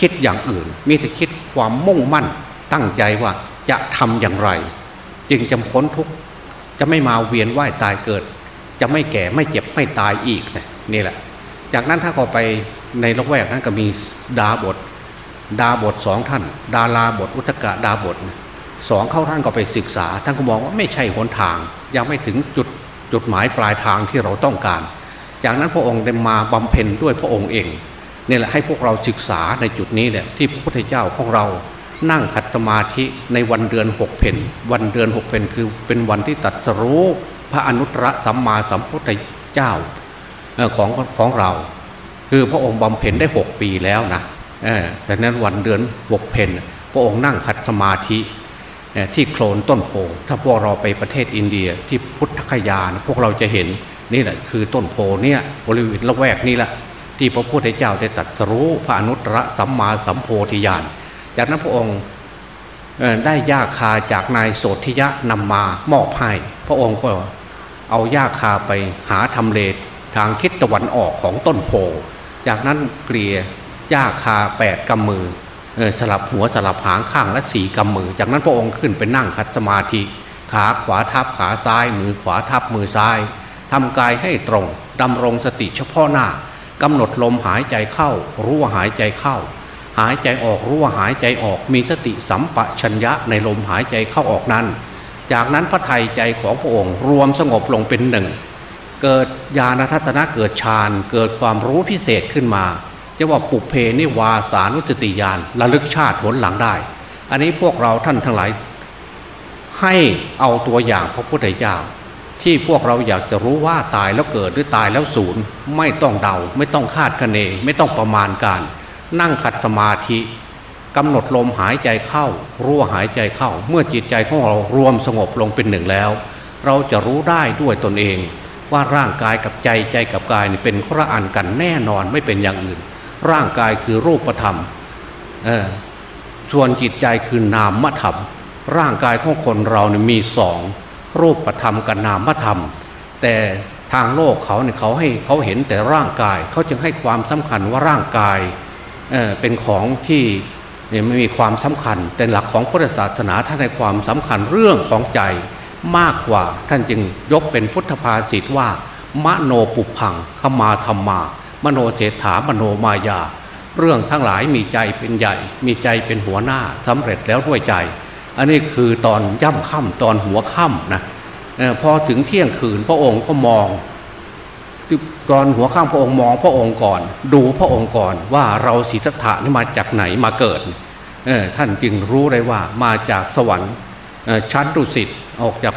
คิดอย่างอื่น มีแต่คิดความมุ่งมั่นตั้งใจว่าจะทำอย่างไร จึงจะพ้นทุกข์จะไม่มาเวียนว่ายตายเกิด จะไม่แก่ไม่เจ็บไม่ตายอีกนี่แหละ จากนั้นถ้าเขาไปในละแวกนั้นก็มีดาบท ดาบทสองท่าน ดาราบทอุตกะดาบทสองเข้าท่านก็ไปศึกษา ท่านก็มองว่าไม่ใช่หนทาง ยังไม่ถึงจุดจุดหมายปลายทางที่เราต้องการ จากนั้นพระองค์ได้มาบำเพ็ญด้วยพระองค์เองนี่แหละให้พวกเราศึกษาในจุดนี้เนี่ยที่พระพุทธเจ้าของเรา นั่งขัดสมาธิในวันเดือนหกเพนวันเดือนหกเพนคือเป็นวันที่ตัดสรู้พระอนุตตรสัมมาสัมพุทธเจ้าของของเรา คือพระองค์บำเพ็ญได้หกปีแล้วนะ แต่นั้นวันเดือนหกเพนพระองค์นั่งขัดสมาธิที่โคลนต้นโพถ้าพวกเราไปประเทศอินเดียที่พุทธคยานพวกเราจะเห็นนี่แหละคือต้นโพเนี่ยบริเวณละแวกนี่แหละที่พระพุทธเจ้าได้ตรัสรู้พระอนุตตรสัมมาสัมโพธิญาณจากนั้นพระองค์ได้ยาคาจากนายโสธิยะนำมามอบให้พระองค์ก็เอายาคาไปหาทำเลทางทิศตะวันออกของต้นโพ จากนั้นเกลี่ย ยาคาแปดกำมือสลับหัวสลับหางข้างและสี่กำมือ จากนั้นพระองค์ขึ้นไปนั่งคัดสมาธิ ขาขวาทับขาซ้าย มือขวาทับมือซ้ายทำกายให้ตรงดำรงสติเฉพาะหน้ากำหนดลมหายใจเข้า รู้ว่าหายใจเข้า หายใจออกรู้ว่าหายใจออกมีสติสัมปชัญญะในลมหายใจเข้าออกนั้น จากนั้นพระไทยใจของพระองค์รวมสงบลงเป็นหนึ่ง เกิดญาณทัศนะเกิดฌานเกิดความรู้พิเศษขึ้นมา จะว่าปุเพนิวาสานุสติญาณระลึกชาติผลหลังได้ อันนี้พวกเราท่านทั้งหลาย ให้เอาตัวอย่างพระพุทธเจ้าที่พวกเราอยากจะรู้ว่าตายแล้วเกิดหรือตายแล้วสูญไม่ต้องเดา ไม่ต้องคาดคะเน ไม่ต้องประมาณการ นั่งขัดสมาธิกำหนดลมหายใจเข้า รู้หายใจเข้า เมื่อจิตใจของเรารวมสงบลงเป็นหนึ่งแล้ว เราจะรู้ได้ด้วยตนเอง ว่าร่างกายกับใจใจกับกายนี่เป็นคระอันกันแน่นอนไม่เป็นอย่างอื่น ร่างกายคือรูปธรรมส่วนจิตใจคือนามธรรม ร่างกายของคนเราเนี่ยมีสองรูปธรรมกับนามธรรม แต่ทางโลกเขาเนี่ยเขาให้เขาเห็นแต่ร่างกายเขาจึงให้ความสำคัญว่าร่างกายเเป็นของที่ไม่มีความสำคัญ แต่หลักของพุทธศาสนาท่านให้ความสำคัญเรื่องของใจมากกว่าท่านจึงยกเป็นพุทธภาษิตว่ามโนปุพังขมาธรรมา มโนเศรษฐามโนมายา เรื่องทั้งหลายมีใจเป็นใหญ่ มีใจเป็นหัวหน้าสำเร็จแล้วด้วยใจ อันนี้คือตอนย่ำค่ำตอนหัวค่ำนะพอถึงเที่ยงคืนพระองค์ก็มองตอนหัวข้ามพระองค์มองพระองค์ก่อน ดูพระองค์ก่อนว่าเราสิทธัตถะนี่มาจากไหนมาเกิดท่านจึงรู้เลยว่ามาจากสวรรค์ชั้นดุสิตออกจาก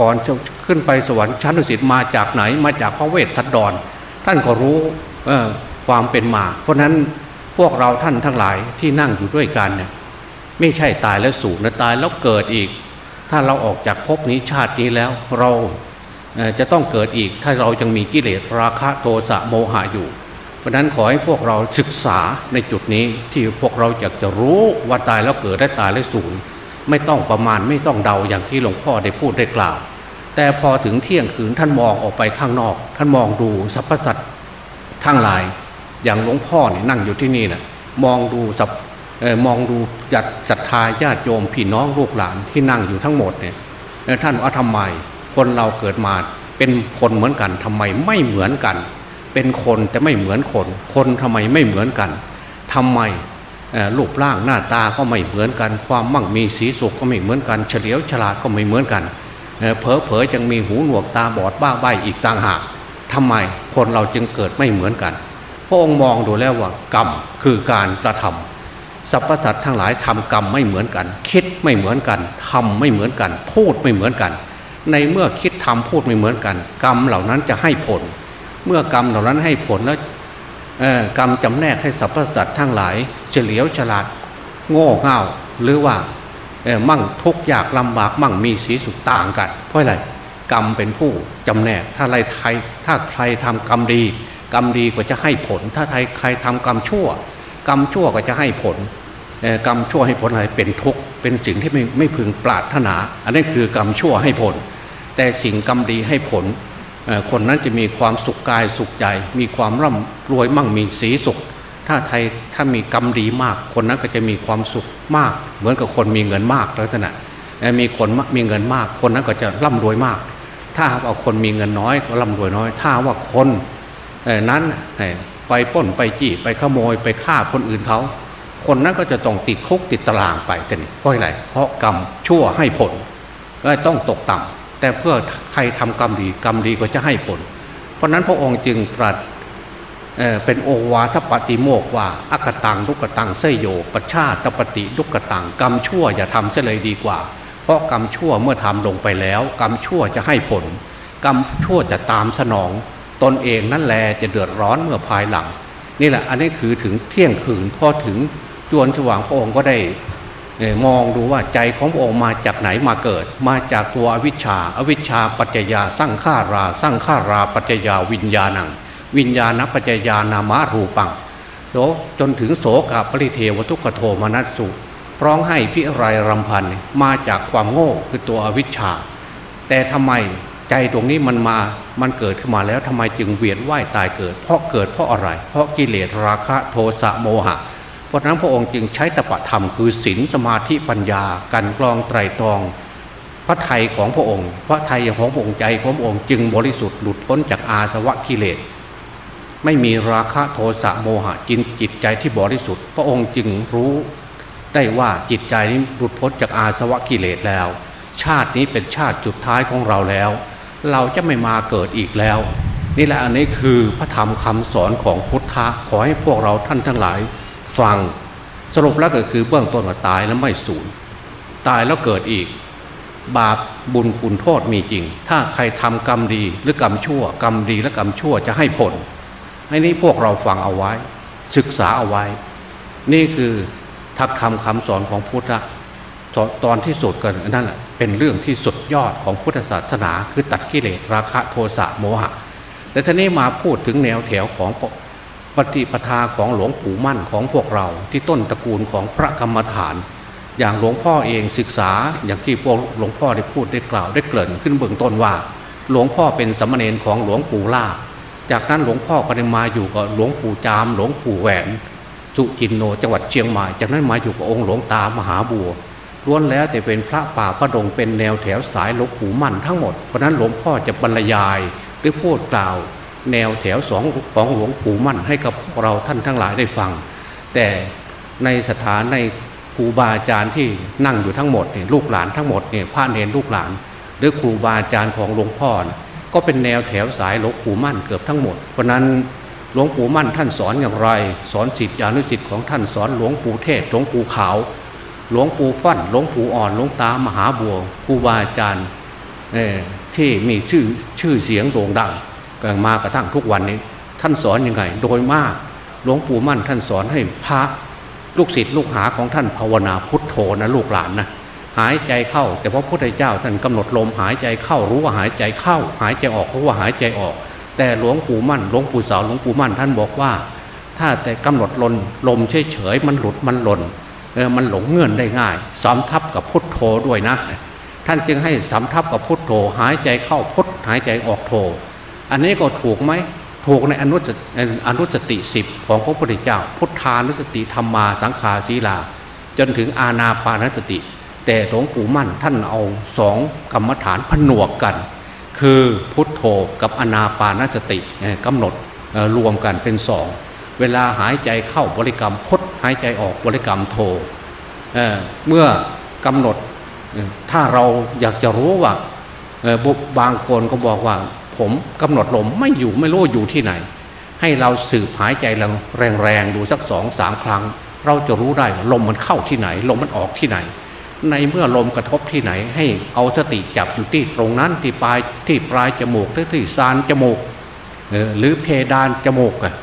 ก่อนขึ้นไปสวรรค์ชั้นดุสิตมาจากไหนมาจากพระเวททัดดอน ท่านก็รู้ความเป็นมา เพราะนั้นพวกเราท่านทั้งหลายที่นั่งอยู่ด้วยกันเนี่ยไม่ใช่ตายแล้วสูญนะตายแล้วเกิดอีก ถ้าเราออกจากภพนี้ชาตินี้แล้วเราจะต้องเกิดอีก ถ้าเรายังมีกิเลสราคะโทสะโมหะอยู่ เพราะนั้นขอให้พวกเราศึกษาในจุดนี้ที่พวกเราอยากจะรู้ว่าตายแล้วเกิดได้ตายแล้วสูญไม่ต้องประมาณไม่ต้องเดาอย่างที่หลวงพ่อได้พูดได้กล่าว แต่พอถึงเที่ยงคืนท่านมองออกไปข้างนอก ท่านมองดูสรรพสัตว์ทั้งหลาย อย่างหลวงพ่อนี่นั่งอยู่ที่นี่นะ่ะมองดูสัพมองดูจัดศรัทธาญาติโยมพี่น้องลูกหลานที่นั่งอยู่ทั้งหมดเนี่ยท่านว่าทำไมคนเราเกิดมาเป็นคนเหมือนกันทำไมไม่เหมือนกัน เป็นคนแต่ไม่เหมือนคน คนทำไมไม่เหมือนกันทำไมรูปร่างหน้าตาก็ไม่เหมือนกัน ความมั่งมีสีสุขก็ไม่เหมือนกัน เฉลียวฉลาดก็ไม่เหมือนกัน เพอเพอยังมีหูหนวกตาบอดบ้าใบอีกต่างหากทำไมคนเราจึงเกิดไม่เหมือนกันพระองค์มองดูแล้วว่ากรรมคือการกระทำสรรพสัตว์ทั้งหลายทำกรรมไม่เหมือนกัน คิดไม่เหมือนกันทำไม่เหมือนกัน พูดไม่เหมือนกัน ในเมื่อคิดทำพูดไม่เหมือนกัน กรรมเหล่านั้นจะให้ผล เมื่อกรรมเหล่านั้นให้ผลแล้วกรรมจำแนกให้สรรพสัตว์ทั้งหลาย เฉลียวฉลาด โง่เง่าหรือว่า มั่งทุกข์ยากลำบากมั่งมีสีสุขต่างกัน เพราะอะไรกรรมเป็นผู้จำแนก ถ้าใครไทยถ้าใครทำกรรมดี กรรมดีก็จะให้ผล ถ้าใครใครทำกรรมชั่ว กรรมชั่วก็จะให้ผลกรรมชั่วให้ผลอะไรเป็นทุกข์เป็นสิ่งที่ไม่ไม่พึงปรารถนา อันนี้คือกรรมชั่วให้ผล แต่สิ่งกรรมดีให้ผลคนนั้นจะมีความสุขกายสุขใจ มีความร่ำรวยมั่งมีสีสุข ถ้าไทยถ้ามีกรรมดีมาก คนนั้นก็จะมีความสุขมาก เหมือนกับคนมีเงินมากลักษณะมีคนมีเงินมาก คนนั้นก็จะร่ำรวยมาก ถ้าว่าคนมีเงินน้อยก็ร่ำรวยน้อย ถ้าว่าคนนั้นไปป้นไปจี้ไปขโมยไปฆ่าคนอื่นเขาคนนั้นก็จะต้องติดคุกติดตารางไปแต่นี่เพราะอะไรเพราะกรรมชั่วให้ผลก็ต้องตกต่ำแต่เพื่อใครทำกรรมดีกรรมดีก็จะให้ผล เพราะนั้นพระองค์จึงตรัส เเป็นโอวาทปฏิโมกว่าอักตังลุกตังเสยโยปชาตปฏิลุกตังกรรมชั่วอย่าทำเฉลยดีกว่า เพราะกรรมชั่วเมื่อทำลงไปแล้ว กรรมชั่วจะให้ผล กรรมชั่วจะตามสนอง ตนเองนั่นแหละจะเดือดร้อนเมื่อภายหลัง นี่แหละอันนี้คือถึงเที่ยงคืนพอถึงจวนฉว่างพระองค์ก็ได้มองดูว่าใจของพระองค์มาจากไหนมาเกิด มาจากตัวอวิชชาอวิชชาปัจจยาสร้างข้าราสร้างข้าราปัจจยาวิญญาณัง วิญญาณปัจจยานามารูปังโจนถึงโสกปริเทวทุกขโทมนัสสุร้องให้พิไรรำพันมาจากความโง่คือตัวอวิชชา แต่ทำไมใจตรงนี้มันมามันเกิดขึ้นมาแล้วทำไมจึงเวียนว่ายตายเกิด เพราะเกิดเพราะอะไร เพราะกิเลสราคะโทสะโมหะ เพราะนั้นพระองค์จึงใช้ตปะธรรมคือศีลสมาธิปัญญาการกรองไตรตรอง พระไทยของพระองค์ พระไทยของพระองค์ใจของพระองค์จึงบริสุทธิ์หลุดพ้นจากอาสวะกิเลส ไม่มีราคะโทสะโมหะจินจิตใจที่บริสุทธิ์ พระองค์จึงรู้ได้ว่าจิตใจนี้หลุดพ้นจากอาสวะกิเลสแล้ว ชาตินี้เป็นชาติจุดท้ายของเราแล้ว เราจะไม่มาเกิดอีกแล้ว นี่แหละอันนี้คือพระธรรมคำสอนของพุทธะขอให้พวกเราท่านทั้งหลายฟังสรุปแล้วก็คือเบื้องต้นว่าตายแล้วไม่สูญตายแล้วเกิดอีก บาปบุญคุณโทษมีจริง ถ้าใครทำกรรมดีหรือกรรมชั่ว กรรมดีและกรรมชั่วจะให้ผล ให้นี้พวกเราฟังเอาไว้ ศึกษาเอาไว้ นี่คือทักธรรมคำสอนของพุทธะตอนที่สุดกันนั่นแหละเป็นเรื่องที่สุดยอดของพุทธศาสนา คือตัดกิเลสราคะโทสะโมหะ แต่ทีนี้มาพูดถึงแนวแถวของปฏิปทาของหลวงปู่มั่นของพวกเรา ที่ต้นตระกูลของพระกรรมฐาน อย่างหลวงพ่อเองศึกษาอย่างที่พวกหลวงพ่อได้พูดได้กล่าวได้เกริ่นขึ้นเบื้องต้นว่า หลวงพ่อเป็นสมณเณรของหลวงปู่ล่า จากนั้นหลวงพ่อก็ได้มาอยู่กับหลวงปู่จาม หลวงปู่แหวนสุจินโนจังหวัดเชียงใหม่จากนั้นมาอยู่กับองค์หลวงตามหาบัวล้วนแล้วแต่เป็นพระป่าพระดงเป็นแนวแถวสายหลวงปู่มั่นทั้งหมดเพราะนั้นหลวงพ่อจะบรรยายหรือพูดกล่าว แนวแถวสองของหลวงปู่มั่นให้กับเราท่านทั้งหลายได้ฟัง แต่ในสถานในครูบาอาจารย์ที่นั่งอยู่ทั้งหมดเนี่ยลูกหลานทั้งหมดเนี่ยพระเนรลูกหลาน หรือครูบาอาจารย์ของหลวงพ่อ ก็เป็นแนวแถวสายหลวงปู่มั่นเกือบทั้งหมด เพราะนั้นหลวงปู่มั่นท่านสอนอย่างไร สอนสิทธิอนุสิทธิ์ของท่านสอนหลวงปู่เทศหลวงปู่ขาว หลวงปู่ฟั่นหลวงปู่อ่อนหลวงตามหาบัวครูบาอาจารย์ที่มีชื่อชื่อเสียงโด่งดังกันมากระทั่งทุกวันนี้ ท่านสอนยังไง โดยมากหลวงปู่มั่นท่านสอนให้พระลูกศิษย์ลูกหาของท่านภาวนาพุทโธนะลูกหลานนะ หายใจเข้า แต่พระพุทธเจ้าท่านกำหนดลมหายใจเข้ารู้ว่าหายใจเข้า หายใจออกรู้ว่าหายใจออก แต่หลวงปู่มั่นหลวงปู่สาวหลวงปู่มั่นท่านบอกว่า ถ้าแต่กำหนดลมลมเฉยๆมันหลุดมันหล่นเออมันหลงเงื่อนได้ง่ายสำทับกับพุทโธด้วยนะ ท่านจึงให้สำทับกับพุทโธ หายใจเข้าพุทหายใจออกโธ อันนี้ก็ถูกไหมถูกในอนุสอนุสติสิบของพระพุทธเจ้า พุทธานุสติธรรมาสังขาศีลา จนถึงอาณาปานสติ แต่หลวงปู่มั่นท่านเอาสองกรรมฐานผนวกกัน คือพุทโธกับอนาปานสติกำหนดรวมกันเป็นสองเวลาหายใจเข้าบริกรรมพุทหายใจออกบริกรรมโธเเมื่อกำหนดถ้าเราอยากจะรู้ว่าบางคนก็บอกว่า ผมกำหนดลมไม่อยู่ไม่รู้อยู่ที่ไหน ให้เราสืบหายใจแรงๆดูสักสองสามครั้ง เราจะรู้ได้ว่าลมมันเข้าที่ไหน ลมมันออกที่ไหน ในเมื่อลมกระทบที่ไหน ให้เอาสติจับอยู่ที่ตรงนั้นที่ปลายที่ปลายจมูกหรือที่ซานจมูกหรือเพดานจมูกอะ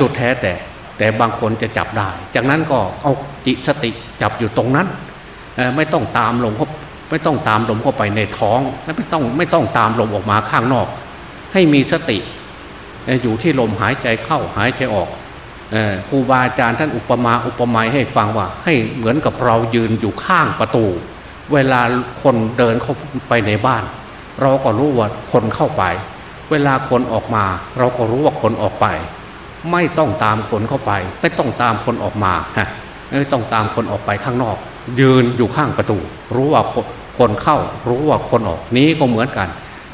สุดแท้แต่แต่บางคนจะจับได้ จากนั้นก็เอาจิตสติจับอยู่ตรงนั้น ไม่ต้องตามลมเข้าไม่ต้องตามลมเข้าไปในท้องไม่ต้องไม่ต้องตามลมออกมาข้างนอก ให้มีสติอยู่ที่ลมหายใจเข้าหายใจออก ครูบาอาจารย์ท่านอุปมาอุปไมยให้ฟังว่า ให้เหมือนกับเรายืนอยู่ข้างประตู เวลาคนเดินเข้าไปในบ้าน เราก็รู้ว่าคนเข้าไป เวลาคนออกมา เราก็รู้ว่าคนออกไป ไม่ต้องตามคนเข้าไป ไม่ต้องตามคนออกมาฮะไม่ต้องตามคนออกไปข้างนอก ยืนอยู่ข้างประตู รู้ว่าคนเข้า รู้ว่าคนออกนี้ก็เหมือนกัน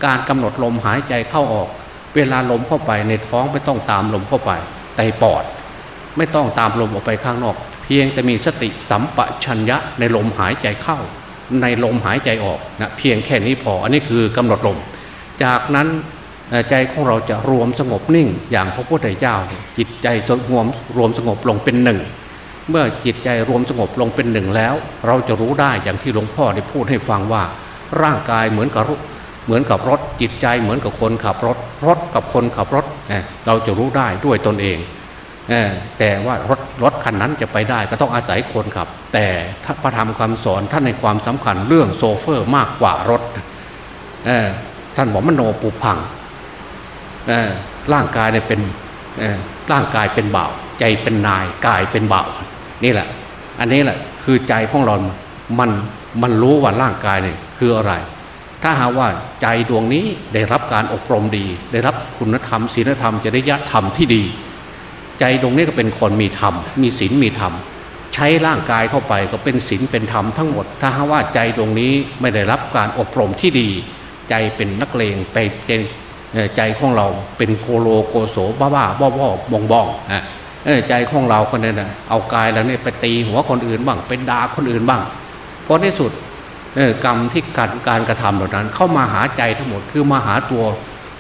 การกำหนดลมหายใจเข้าออก เวลาลมเข้าไปในท้องไม่ต้องตามลมเข้าไปไตปอด ไม่ต้องตามลมออกไปข้างนอก เพียงแต่มีสติสัมปชัญญะในลมหายใจเข้า ในลมหายใจออกนะเพียงแค่นี้พออันนี้คือกำหนดลม จากนั้นใจของเราจะรวมสงบนิ่ง อย่างพระพุทธเจ้า จิตใจสงบรวมสงบลงเป็นหนึ่งเมื่อจิตใจรวมสงบลงเป็นหนึ่งแล้ว เราจะรู้ได้อย่างที่หลวงพ่อได้พูดให้ฟังว่า ร่างกายเหมือนกับเหมือนกับรถจิตใจเหมือนกับคนขับรถ รถกับคนขับรถ เราจะรู้ได้ด้วยตนเอง แต่ว่ารถรถคันนั้นจะไปได้ก็ต้องอาศัยคนขับ แต่พระธรรมคำสอนท่านในความสำคัญเรื่องโซเฟอร์มากกว่ารถท่านบอกมโนปุพังร่างกายเนี่ยเป็นร่างกายเป็นเบาใจเป็นนายกายเป็นเบานี่แหละ อันนี้แหละคือใจของเรามันมันรู้ว่าร่างกายเนี่ยคืออะไร ถ้าหาว่าใจดวงนี้ได้รับการอบรมดี ได้รับคุณธรรมศีลธรรมจริยธรรมที่ดี ใจตรงนี้ก็เป็นคนมีธรรม มีศีลมีธรรม ใช้ร่างกายเข้าไปก็เป็นศีลเป็นธรรมทั้งหมด ถ้าว่าใจตรงนี้ไม่ได้รับการอบรมที่ดี ใจเป็นนักเลงไปเป็นใจของเราเป็นโกโลโกโสบ้าบ้าบ้าบ้าบองบองอะใจของเราคนนี้นะเอากายแล้วเนี่ยไปตีหัวคนอื่นบ้างเป็นด่าคนอื่นบ้างเพราะในสุดกรรมที่การการกระทำเหล่านั้น เข้ามาหาใจทั้งหมดคือมาหาตัว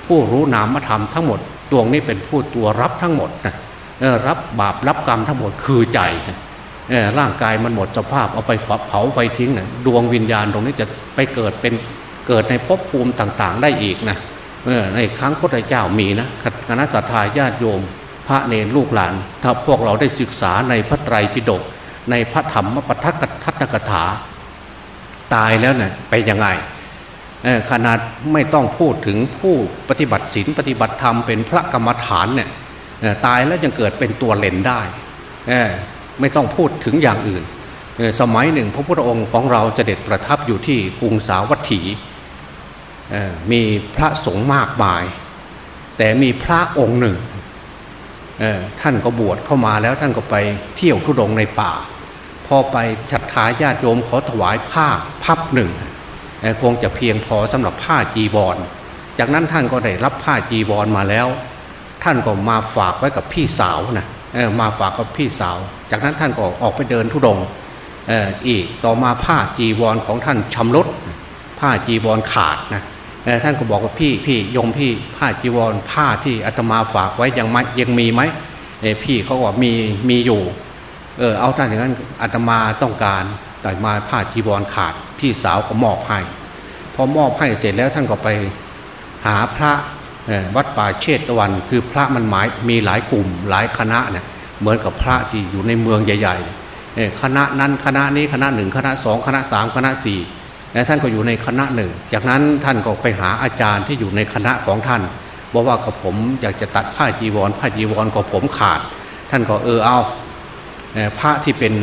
ผู้รู้นามธรรมทั้งหมดดวงนี้เป็นผู้ตัวรับทั้งหมดนะ รับบาปรับกรรมทั้งหมดคือใจร่างกายมันหมดสภาพเอาไปเผาไปทิ้งนะดวงวิญญาณตรงนี้จะไปเกิดเป็นเกิดในภพภูมิต่างๆ ได้อีกนะในครั้งพระเจ้ามีนะคณะสัตยาญาติโยม พระเนรลูกหลาน ถ้าพวกเราได้ศึกษาในพระไตรปิฎกในพระธรรมปทักทัตกถา ตายแล้วเนะ่ยไปยังไงขนาดไม่ต้องพูดถึงผู้ปฏิบัติศีลปฏิบัติธรรมเป็นพระกรรมฐานเนี่ย ตายแล้วยังเกิดเป็นตัวเลนได้ไม่ต้องพูดถึงอย่างอื่น สมัยหนึ่งพระพุทธองค์ของเราจะเด็ดประทับอยู่ที่กรุงสาวัตถีมีพระสงฆ์มากมาย แต่มีพระองค์หนึ่งท่านก็บวชเข้ามาแล้วท่านก็ไปเที่ยวทุดงในป่า พอไปฉัดทาญาติโยมขอถวายผ้าพับหนึ่งคงจะเพียงพอสำหรับผ้าจีบอลจากนั้นท่านก็ได้รับผ้าจีบอลมาแล้ว ท่านก็มาฝากไว้กับพี่สาวนะมาฝากกับพี่สาว จากนั้นท่านก็ออกไปเดินทุดงอีกต่อมาผ้าจีวรของท่านชำรุดผ้าจีวรขาดนะท่านก็บอกว่าพี่พี่ยมพี่ผ้าจีวรผ้าที่อาตมาฝากไว้ยังไม่ยังมีไหมพี่เขาบอกมีมีอยู่เออเอาท่านอย่างนั้นอาตมาต้องการแต่มาผ้าจีวรขาด พี่สาวก็มอบให้พอมอบให้เสร็จแล้วท่านก็ไปหาพระ วัดป่าเชตวัน คือพระมันหมายมีหลายกลุ่มหลายคณะเนี่ยเหมือนกับพระที่อยู่ในเมืองใหญ่ๆคณะนั้นคณะนี้คณะหนึ่งคณะสองคณะสามคณะสี่และท่านก็อยู่ในคณะหนึ่ง จากนั้นท่านก็ไปหาอาจารย์ที่อยู่ในคณะของท่านบอกว่ากับผมอยากจะตัดผ้าจีวรผ้าจีวรของผมขาด ท่านก็เออเอาพระที่เป็น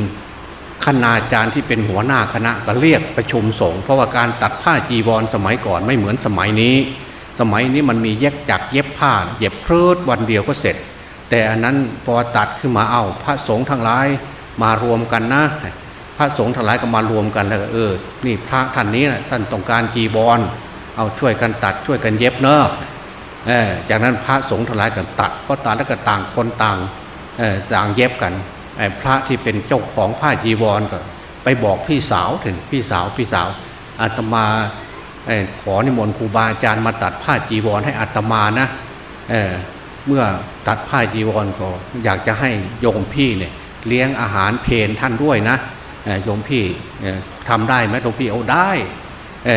คณาจารย์ที่เป็นหัวหน้าคณะก็เรียกประชุมสงฆ์เพราะว่าการตัดผ้าจีวรสมัยก่อนไม่เหมือนสมัยนี้ สมัยนี้มันมีแยกจักเย็บผ้าเย็บเพลิดวันเดียวก็เสร็จ แต่อันนั้นพอตัดขึ้นมาเอาพระสงฆ์ทั้งหลายมารวมกันนะ พระสงฆ์ทั้งหลายก็มารวมกันแล้วเออ นี่พระท่านนี้นะท่านต้องการจีบอลเอาช่วยกันตัดช่วยกันเย็บเนอะเออจากนั้นพระสงฆ์ทั้งหลายกันตัดก็ตัดแล้วก็ต่างคนต่างเออต่างเย็บกันไอ้พระที่เป็นเจ้าของผ้าจีวรก็ ไปบอกพี่สาวถึงพี่สาวพี่สาวอาตมา ขอนิมนต์ครูบาอาจารย์มาตัดผ้าจีวรให้อาตมานะเเมื่อตัดผ้าจีวรก็อยากจะให้โยมพี่เนี่ยเลี้ยงอาหารเพนท่านด้วยนะโยมพี่ทำได้ไหมโยมพี่เอาได้เ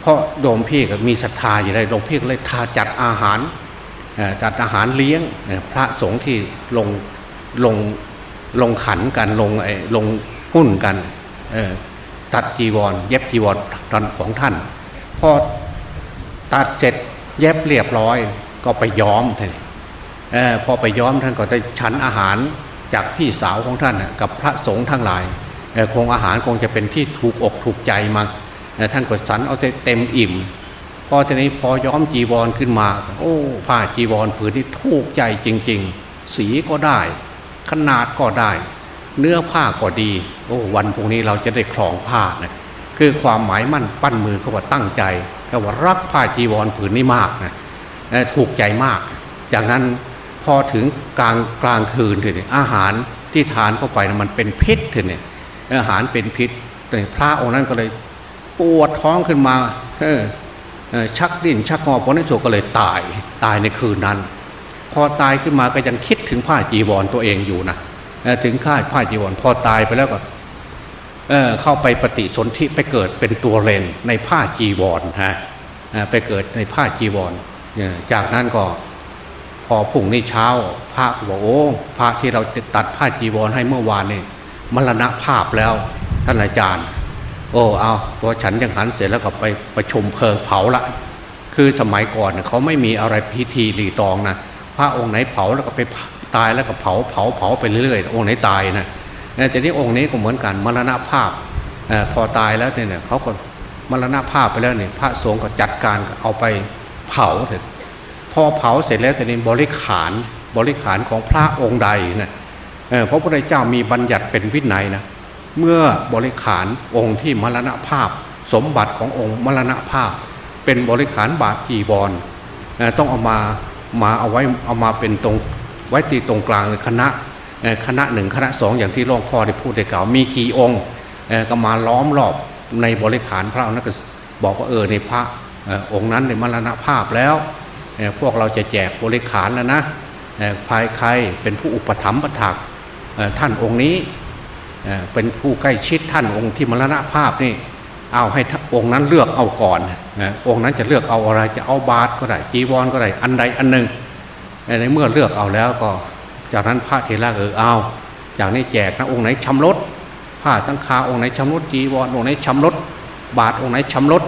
เพราะโยมพี่ก็มีศรัทธาอยู่เลยโยมพี่ก็เลยทาจัดอาหารจัดอาหารเลี้ยงพระสงฆ์ที่ลงลงลงขันกันลงไอ้ลงหุ้นกัน ตัดจีวร เย็บจีวรตอนของท่าน พอตัดเสร็จเย็บเรียบร้อย ก็ไปย้อมท่านพอไปย้อมท่านก็ได้ฉันอาหารจากพี่สาวของท่านกับพระสงฆ์ทั้งหลายคงอาหารคงจะเป็นที่ถูกอกถูกใจมาท่านก็สันเอาเต็มอิ่ม พอทีนี้พอย้อมจีวรขึ้นมา โอ้ผ้าจีวรผืนที่ถูกใจจริง ๆ สีก็ได้ ขนาดก็ได้ เนื้อผ้าก็ดี โอ้วันพรุ่งนี้เราจะได้คลองผ้านะคือความหมายมั่นปั้นมือเขาว่าตั้งใจเขาว่ารักผ้าจีวรผืนนี้มากนะถูกใจมาก จากนั้นพอถึงกลางกลางคืนเลยอาหารที่ทานเข้าไปนะมันเป็นพิษเถอะเนี่ยอาหารเป็นพิษแต่พระองค์นั้นก็เลยปวดท้องขึ้นมาเออชักดิ้นชักงอพอในสุดก็เลยตายตายในคืนนั้น พอตายขึ้นมาก็ยังคิดถึงผ้าจีวรตัวเองอยู่นะ ถึงค่าผ้าจีวรพอตายไปแล้วก็เเข้าไปปฏิสนธิไปเกิดเป็นตัวเลนในผ้าจีวรฮะไปเกิดในผ้าจีวรจากนั้นก็พอพุ่งในเช้า พระบอกโอ้พระที่เราตัดผ้าจีวรให้เมื่อวานนี่มรณะภาพแล้วท่านอาจารย์ โอ้เอาตัวฉันยังหันเสร็จแล้วก็ไปประชุมเพลิงเผาละ คือสมัยก่อนเขาไม่มีอะไรพิธีรีตองนะพระองค์ไหนเผาแล้วก็ไป ตายแล้วก็เผาเผาเผาไปเรื่อยๆองค์ไหนตายนะแต่นี้องค์นี้ก็เหมือนกันมรณะภาพพอตายแล้วเนี่ยเขาก็มรณะภาพไปแล้วเนี่ยพระสงฆ์ก็จัดการเอาไปเผาเถอะพอเผาเสร็จแล้วแต่นี้บริขารบริขารของพระองค์ใดนะพระพุทธเจ้ามีบัญญัติเป็นวินัยนะเมื่อบริขารองค์ที่มรณภาพ สมบัติขององค์มรณภาพ เป็นบริขารบาทจีบอลต้องเอามามาเอาไว้เอามาเป็นตรง ไว้ที่ตรงกลางคณะคณะหนึ่งคณะสองอย่างที่หลวงพ่อได้พูดได้กล่าวมีกี่องค์ก็มาล้อมรอบในบริขารพระนั่นก็บอกว่าเออในพระองค์นั้นในมรณภาพแล้วพวกเราจะแจกบริขารแล้วนะภายใครเป็นผู้อุปถัมภ์ประถักท่านองค์นี้เป็นผู้ใกล้ชิดท่านองค์ที่มรณภาพนี่เอาให้องค์นั้นเลือกเอาก่อนองค์นั้นจะเลือกเอาอะไรจะเอาบาทก็ได้จีวรก็ได้อันใดอันหนึ่ง ในเมื่อเลือกเอาแล้วก็ จากนั้นพระเทระเออเอาจากนี้แจกนะองค์ไหนชำรดผ้าสังฆาองค์ไหนชำรดจีวรองค์ไหนชำรดบาทองค์ไหนชำรด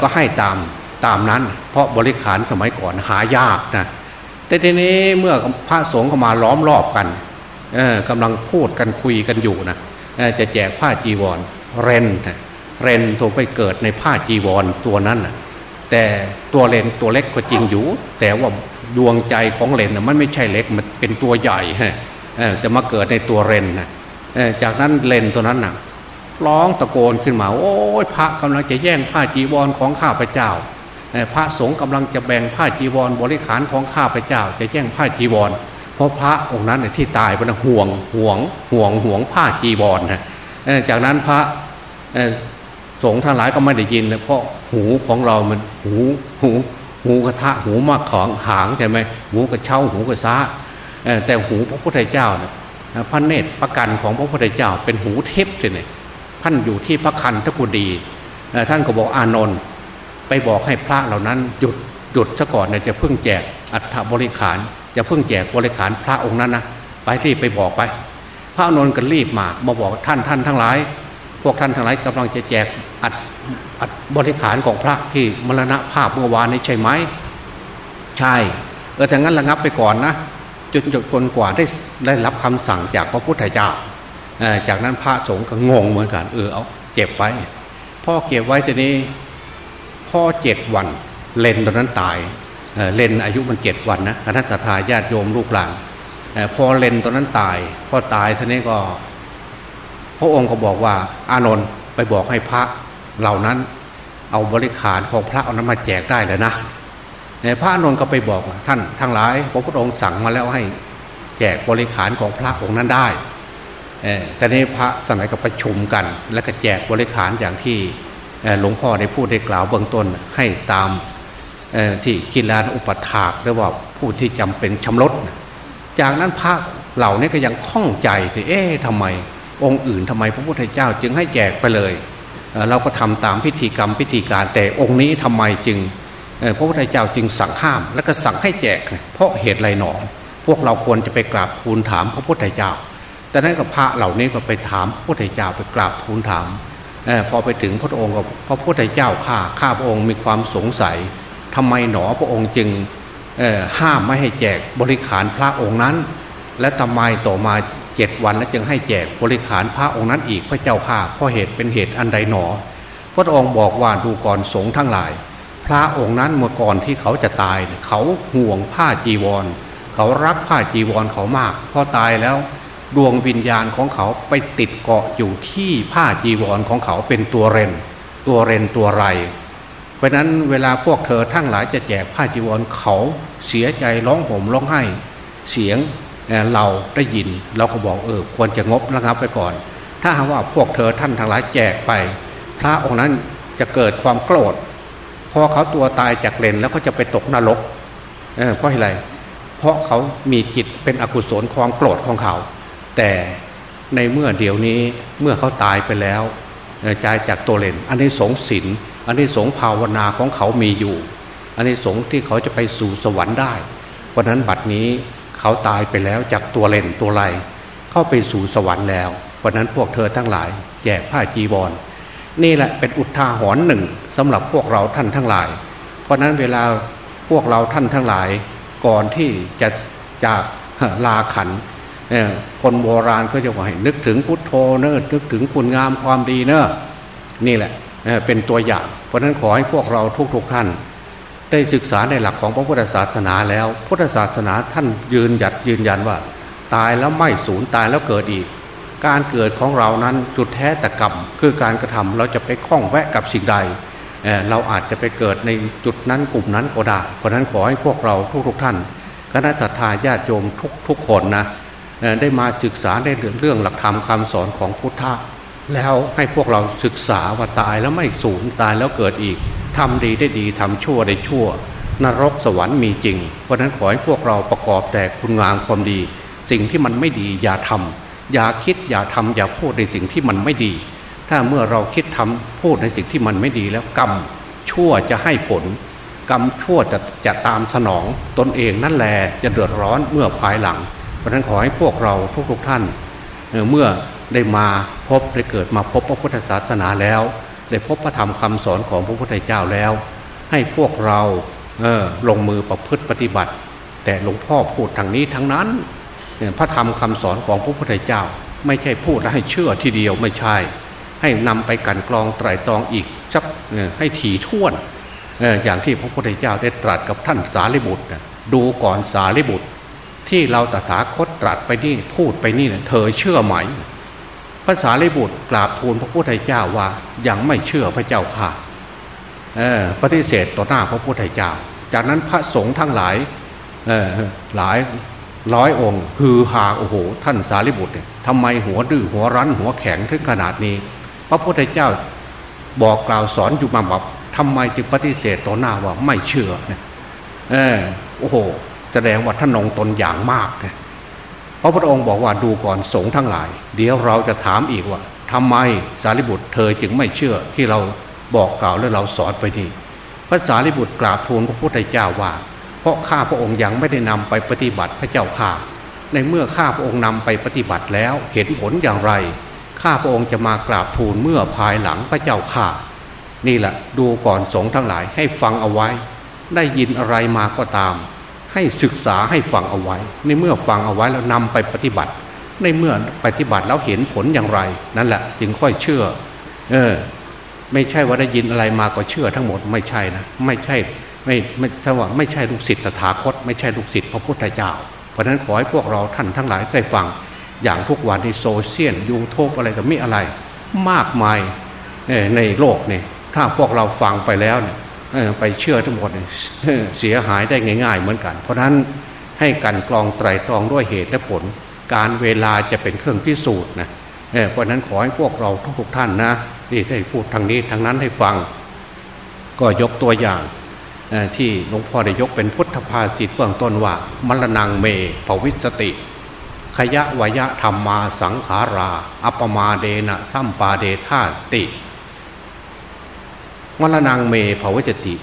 ก็ให้ตามตามนั้น เพราะบริขารสมัยก่อนหายากนะแต่ทีนี้เมื่อพระสงฆ์เข้ามาล้อมรอบกันกำลังพูดกันคุยกันอยู่นะจะแจกผ้าจีวรเรนเรนตัวไปเกิดในผ้าจีวรตัวนั้นนะแต่ตัวเรนตัวเล็กก็จริงอยู่ แต่ว่า ดวงใจของเรนมันไม่ใช่เล็กมันเป็นตัวใหญ่ฮะจะมาเกิดในตัวเรนนะจากนั้นเรนตัวนั้นนะร้องตะโกนขึ้นมา โอ้ยพระกำลังจะแย่งผ้าจีวรของข้าพเจ้าพระสงฆ์กำลังจะแบ่งผ้าจีวรบริขารของข้าพเจ้า จะแย่งผ้าจีวร เพราะพระองค์นั้นที่ตายเป็นห่วงห่วงห่วงห่วงผ้าจีวรนะจากนั้นพระสงฆ์ทั้งหลายก็ไม่ได้ยินเลยเพราะหูของเรามันหูหู หูกระทะหูมากของหางใช่ไหมหูกระเช่าหูกระซ้าแต่หูพระพุทธเจ้าเนี่ยพระเนตรประกันของพระพุทธเจ้า เป็นหูเทพเลยท่านอยู่ที่พระคันทกุดีท่านก็บอกอานนท์ไปบอกให้พระเหล่านั้นหยุดหยุดซะก่อนเนี่ยจะเพิ่งแจกอัฐบริขารจะเพิ่งแจกบริขารพระองค์นั้นนะไปรีบไปบอกไป พระนนท์ก็รีบมามาบอกท่านท่านทั้งหลาย พวกท่านทั้งหลายกำลังจะแจกอัด อัดบริขารของพระที่มรณภาพเมื่อวานนี้ใช่ไหมใช่เออแต่งั้นระงับไปก่อนนะจนจนคนกว่าได้ได้รับคำสั่งจากพระพุทธเจ้าจากนั้นพระสงฆ์ก็งงเหมือนกันเออเอาเก็บไว้พ่อเก็บไว้ทีนี้พ่อเจ็ดวันเลนตอนนั้นตายเลนอายุมันเจ็ดวันนะคณะทาญาติโยมลูกหลานพอเลนตอนนั้นตายพ่อตายท่านี้ก็ พระองค์ก็บอกว่าอานนท์ไปบอกให้พระ เหล่านั้นเอาบริขารของพระเอานั้นมาแจกได้เลยนะพระนนท์ก็ไปบอกท่านทั้งหลายพระพุทธองค์สั่งมาแล้วให้แจกบริขารของพระองค์นั้นได้แต่ในพระสมัยก็ประชุมกัน แล้วก็แจกบริขารอย่างที่หลวงพ่อได้พูดได้กล่าวเบื้องต้นให้ตามที่กิลานอุปถากหรือว่าผู้ที่จำเป็นชำรดจากนั้นพระเหล่านี้ก็ยังข้องใจที่เอ๊ะทำไม องค์อื่นทำไมพระพุทธเจ้าจึงให้แจกไปเลย เราก็ทำตามพิธีกรรมพิธีการ แต่องค์นี้ทำไมจึงพระพุทธเจ้าจึงสั่งห้าม และก็สั่งให้แจก เพราะเหตุไรหนอพวกเราควรจะไปกราบทูลถามพระพุทธเจ้า แต่นั้นกับพระเหล่านี้ก็ไปถามพระพุทธเจ้าไปกราบทูลถามพอไปถึงพระองค์กับพระพุทธเจ้าข้าข้าพระองค์มีความสงสัยทำไมหนอพระองค์จึงห้ามไม่ให้แจกบริขารพระองค์นั้น และทำไมต่อมา เจ็ดวันแล้วจึงให้แจกบริขารพระองค์นั้นอีกพระเจ้าข้าเพราะเหตุเป็นเหตุอันใดหนอ พระองค์บอกว่าดูก่อนสงฆ์ทั้งหลาย พระองค์นั้นเมื่อก่อนที่เขาจะตาย เขาห่วงผ้าจีวร เขารักผ้าจีวรเขามากพอตายแล้ว ดวงวิญญาณของเขาไปติดเกาะอยู่ที่ผ้าจีวรของเขาเป็นตัวเรนตัวเรนตัวไร เพราะนั้นเวลาพวกเธอทั้งหลายจะแจกผ้าจีวรเขาเสียใจร้องห่มร้องไห้เสียง เราได้ยินเราก็บอกเออควรจะงบระงับไปก่อน ถ้าหากว่าพวกเธอท่านทั้งหลายแจกไป พระองค์นั้นจะเกิดความโกรธพอเขาตัวตายจากเลนแล้วก็จะไปตกนรกเเพราะอะไรเพราะเขามีจิตเป็นอกุศลความโกรธของเขา แต่ในเมื่อเดี๋ยวนี้เมื่อเขาตายไปแล้วใจจากตัวเลนอันนี้สงสินอันนี้สงภาวนาของเขามีอยู่ อันนี้สงที่เขาจะไปสู่สวรรค์ได้ เพราะนั้นบัดนี้ เขาตายไปแล้วจากตัวเลนตัวไรเข้าไปสู่สวรรค์แล้ว เพราะนั้นพวกเธอทั้งหลายแจกผ้าจีวรนี่แหละเป็นอุทาหรณ์หนึ่งสำหรับพวกเราท่านทั้งหลาย เพราะนั้นเวลาพวกเราท่านทั้งหลาย ก่อนที่จะจากลาขันคนโบราณก็จะบอกให้นึกถึงพุทโธเนอะนึกถึงคุณงามความดีเนอะนี่แหละเป็นตัวอย่าง เพราะนั้นขอให้พวกเราทุกๆท่าน ได้ศึกษาในหลักของพระพุทธศาสนาแล้ว พุทธศาสนาท่านยืนหยัดยืนยันว่า ตายแล้วไม่สูญตายแล้วเกิดอีก การเกิดของเรานั้นจุดแท้แต่กรรมคือการกระทำเราจะไปคล้องแวะกับสิ่งใดเเราอาจจะไปเกิดในจุดนั้นกลุ่มนั้นก็ได้เพราะนั้นขอให้พวกเราทุกๆท่านคณะทศาญาติโยมทุกๆคนนะได้มาศึกษาได้เรื่องหลักธรรมคาสอนของพุทธะแล้วให้พวกเราศึกษาว่าตายแล้วไม่สูญตายแล้วเกิดอีก ทำดีได้ดีทำชั่วได้ชั่ว นรกสวรรค์มีจริง เพราะนั้นขอให้พวกเราประกอบแต่คุณงามความดี สิ่งที่มันไม่ดีอย่าทำอย่าคิดอย่าทำอย่าพูดในสิ่งที่มันไม่ดี ถ้าเมื่อเราคิดทำพูดในสิ่งที่มันไม่ดีแล้วกรรมชั่วจะให้ผล กรรมชั่วจะจะตามสนองตนเองนั่นแหละจะเดือดร้อนเมื่อภายหลัง เพราะนั้นขอให้พวกเราทุกๆท่านเมื่อได้มาพบได้เกิดมาพบพระพุทธศาสนาแล้ว ได้พบพระธรรมคำสอนของพระพุทธเจ้าแล้ว ให้พวกเราเออลงมือประพฤติปฏิบัติ แต่หลวงพ่อพูดทางนี้ทั้งนั้นพระธรรมคำสอนของพระพุทธเจ้า ไม่ใช่พูดแล้วให้เชื่อทีเดียวไม่ใช่ ให้นำไปกันกรองไตรตรองอีกจับให้ถี่ถ้วนอย่างที่พระพุทธเจ้าได้ตรัสกับท่านสารีบุตรดูก่อนสารีบุตร ที่เราตถาคตตรัสไปนี่พูดไปนี่เธอเชื่อไหม ภาษาลิบุตรกราบทูลพระพุทธเจ้าว่ายังไม่เชื่อพระเจ้าค่ะปฏิเสธต่อหน้าพระพุทธเจ้า จากนั้นพระสงฆ์ทั้งหลายหลายร้อยองค์ฮือฮาโอ้โห ท่านสารีบุตรเนี่ยทำไมหัวดื้อหัวรั้นหัวแข็งถึงขนาดนี้ พระพุทธเจ้าบอกกล่าวสอนอยู่มาแบบทำไมจึงปฏิเสธต่อหน้าว่าไม่เชื่อเนี่ยเออโอ้โห แสดงว่าท่านนงตนอย่างมากเนี่ย พระพุทธองค์บอกว่าดูก่อนสงฆ์ทั้งหลาย เดี๋ยวเราจะถามอีกว่าทำไมสารีบุตรเธอจึงไม่เชื่อที่เราบอกกล่าวและเราสอนไปนี่พระสารีบุตรกราบทูลพระพุทธเจ้าว่า เพราะข้าพระองค์ยังไม่ได้นำไปปฏิบัติพระเจ้าข่าในเมื่อข้าพระองค์นำไปปฏิบัติแล้วเห็นผลอย่างไร ข้าพระองค์จะมากราบทูลเมื่อภายหลังพระเจ้าข่านี่แหละดูก่อนสงฆ์ทั้งหลายให้ฟังเอาไว้ ได้ยินอะไรมาก็ตาม ให้ศึกษาให้ฟังเอาไว้ ในเมื่อฟังเอาไว้แล้วนำไปปฏิบัติ ในเมื่อปฏิบัติแล้วเห็นผลอย่างไร นั่นแหละจึงค่อยเชื่อ เออ ไม่ใช่ว่าได้ยินอะไรมาก็เชื่อทั้งหมดไม่ใช่นะไม่ใช่ไม่ไม่ถ้าว่าไม่ใช่ลูกศิษย์ตถาคต ไม่ใช่ลูกศิษย์พระพุทธเจ้า เพราะฉะนั้นขอให้พวกเราท่านทั้งหลายได้ฟัง อย่างทุกวันในโซเชียลยูทูบอะไรก็มีอะไร มากมายในโลกเนี่ยถ้าพวกเราฟังไปแล้วเนี่ย ไปเชื่อทั้งหมดเสียหายได้ง่าย ๆ เหมือนกัน เพราะนั้นให้กันกรองไตรตรองด้วยเหตุและผล การเวลาจะเป็นเครื่องพิสูจน์นะเพราะนั้นขอให้พวกเราทุกท่านนะที่ได้พูดทางนี้ทางนั้นให้ฟัง ก็ยกตัวอย่างที่หลวงพ่อได้ยกเป็นพุทธภาษิตเบื้องต้นว่ามรณงเมภวิสติ ขยะวยะธรรมมาสังขารา อัปมาเดนะสัมปาเดธาติ มรณงเมภาวจติ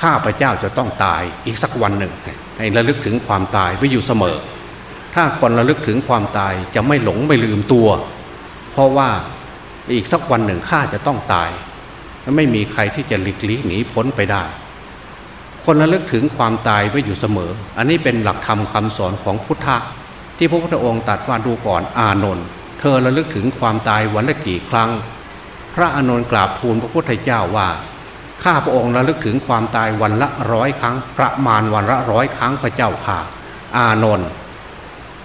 ข้าพเจ้าจะต้องตายอีกสักวันหนึ่ง ให้ระลึกถึงความตายไว้อยู่เสมอ ถ้าคนระลึกถึงความตายจะไม่หลงไม่ลืมตัว เพราะว่าอีกสักวันหนึ่งข้าจะต้องตาย ไม่มีใครที่จะหลีกลี่หนีพ้นไปได้ คนระลึกถึงความตายไว้อยู่เสมอ อันนี้เป็นหลักธรรมคาสอนของพุทธะที่พระพุทธองค์ตรัสว่าดูก่อนอานนท์เธอระลึกถึงความตายวันละกี่ครั้ง พระอานนท์กราบทูลพระพุทธเจ้าว่า ข้าพระองค์ระลึกถึงความตายวันละร้อยครั้ง ประมาณวันละร้อยครั้งพระเจ้าค่ะ อานนท์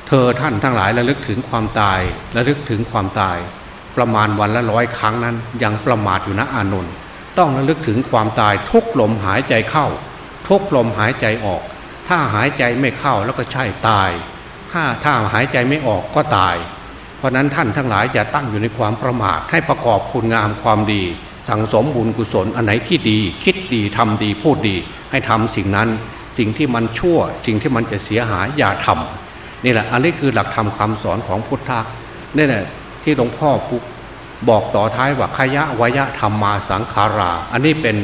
เธอท่านทั้งหลายระลึกถึงความตายระลึกถึงความตาย ประมาณวันละร้อยครั้งนั้น ยังประมาทอยู่นะอานนท์ต้องระลึกถึงความตายทุกลมหายใจเข้า ทุกลมหายใจออก ถ้าหายใจไม่เข้าแล้วก็ใช่ตาย ถ้าถ้าหายใจไม่ออกก็ตาย เพราะนั้นท่านทั้งหลายอย่าตั้งอยู่ในความประมาทให้ประกอบคุณงามความดี สั่งสมบุญกุศลอันไหนที่ดี คิดดีทำดีพูดดี ให้ทำสิ่งนั้น สิ่งที่มันชั่ว สิ่งที่มันจะเสียหายอย่าทำนี่แหละอันนี้คือหลักธรรมคาสอนของพุทธะนี่แหละที่หลวงพ่อบอกต่อท้ายว่าขยะวยะธรรมมาสังขารา อันนี้เป็น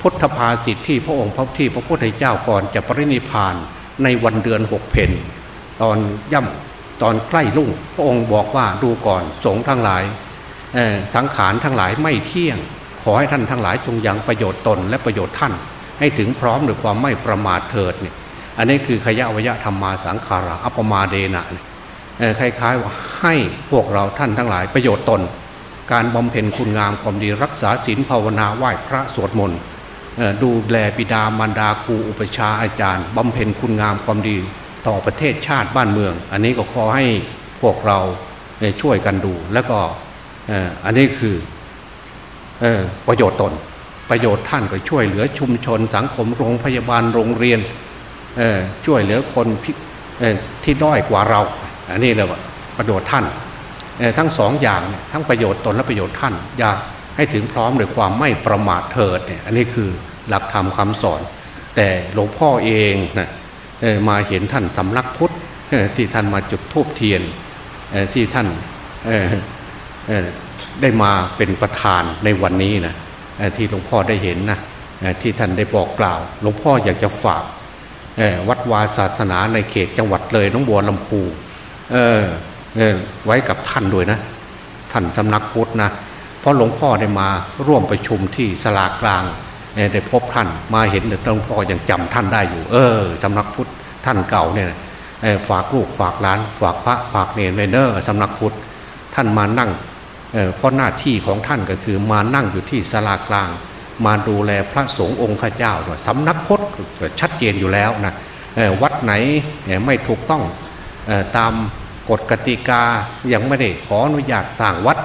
พุทธภาษิตที่พระองค์พระที่พระพุทธเจ้าก่อนจะปรินิพานในวันเดือนหกเพนตอนย่ำตอนใกล้ลุ่ง พระองค์บอกว่าดูก่อนสงทั้งหลายสังขารทั้งหลายไม่เที่ยง ขอให้ท่านทั้งหลายจงยังประโยชน์ตนและประโยชน์ท่าน ให้ถึงพร้อมด้วยความไม่ประมาทเถิดเนี่ยอันนี้คือขยะวยะธรรมาสังขาระอัปมาเดนะคล้ายๆว่าให้พวกเราท่านทั้งหลายประโยชน์ตน การบำเพ็ญคุณงามความดีรักษาศีลภาวนาไหว้พระสวดมนต์ดูแลปิดามารดาครูอุปชาอาจารย์บำเพ็ญคุณงามความดีต่อประเทศชาติบ้านเมือง อันนี้ก็ขอให้พวกเราช่วยกันดูแล้วก็อันนี้คือ ประโยชน์ตน ประโยชน์ท่านก็ช่วยเหลือชุมชนสังคมโรงพยาบาลโรงเรียนช่วยเหลือคนที่ด้อยกว่าเรา อันนี้เลยว่าประโยชน์ท่านทั้งสองอย่างทั้งประโยชน์ตนและประโยชน์ท่าน อยากให้ถึงพร้อมด้วยความไม่ประมาทเถิดเนี่ยอันนี้คือหลักธรรมคำสอน แต่หลวงพ่อเองนะมาเห็นท่านสำลักพุทธที่ท่านมาจุดทูบเทียนที่ท่าน ได้มาเป็นประธานในวันนี้นะที่หลวงพ่อได้เห็นนะที่ท่านได้บอกกล่าว หลวงพ่ออยากจะฝากวัดวาศาสนาในเขตจังหวัดเลยน้องบัวลำพูไว้กับท่านด้วยนะ ท่านสำนักพุทธนะเพราะหลวงพ่อได้มาร่วมประชุมที่สลากลางได้พบท่านมาเห็นหลวงพ่อยังจำท่านได้อยู่ เออสำนักพุทธท่านเก่าเนี่ยฝากลูกฝากหลาน ฝากพระฝากเนรเนอร์สำนักพุทธท่านมานั่ง เพราะหน้าที่ของท่านก็คือมานั่งอยู่ที่สลากลาง มาดูแลพระสงฆ์องค์ข้าเจ้าสำนักพุทธชัดเจนอยู่แล้วนะวัดไหนไม่ถูกต้องตามกฎกติกายังไม่ได้ขออนุญาตสร้างวัด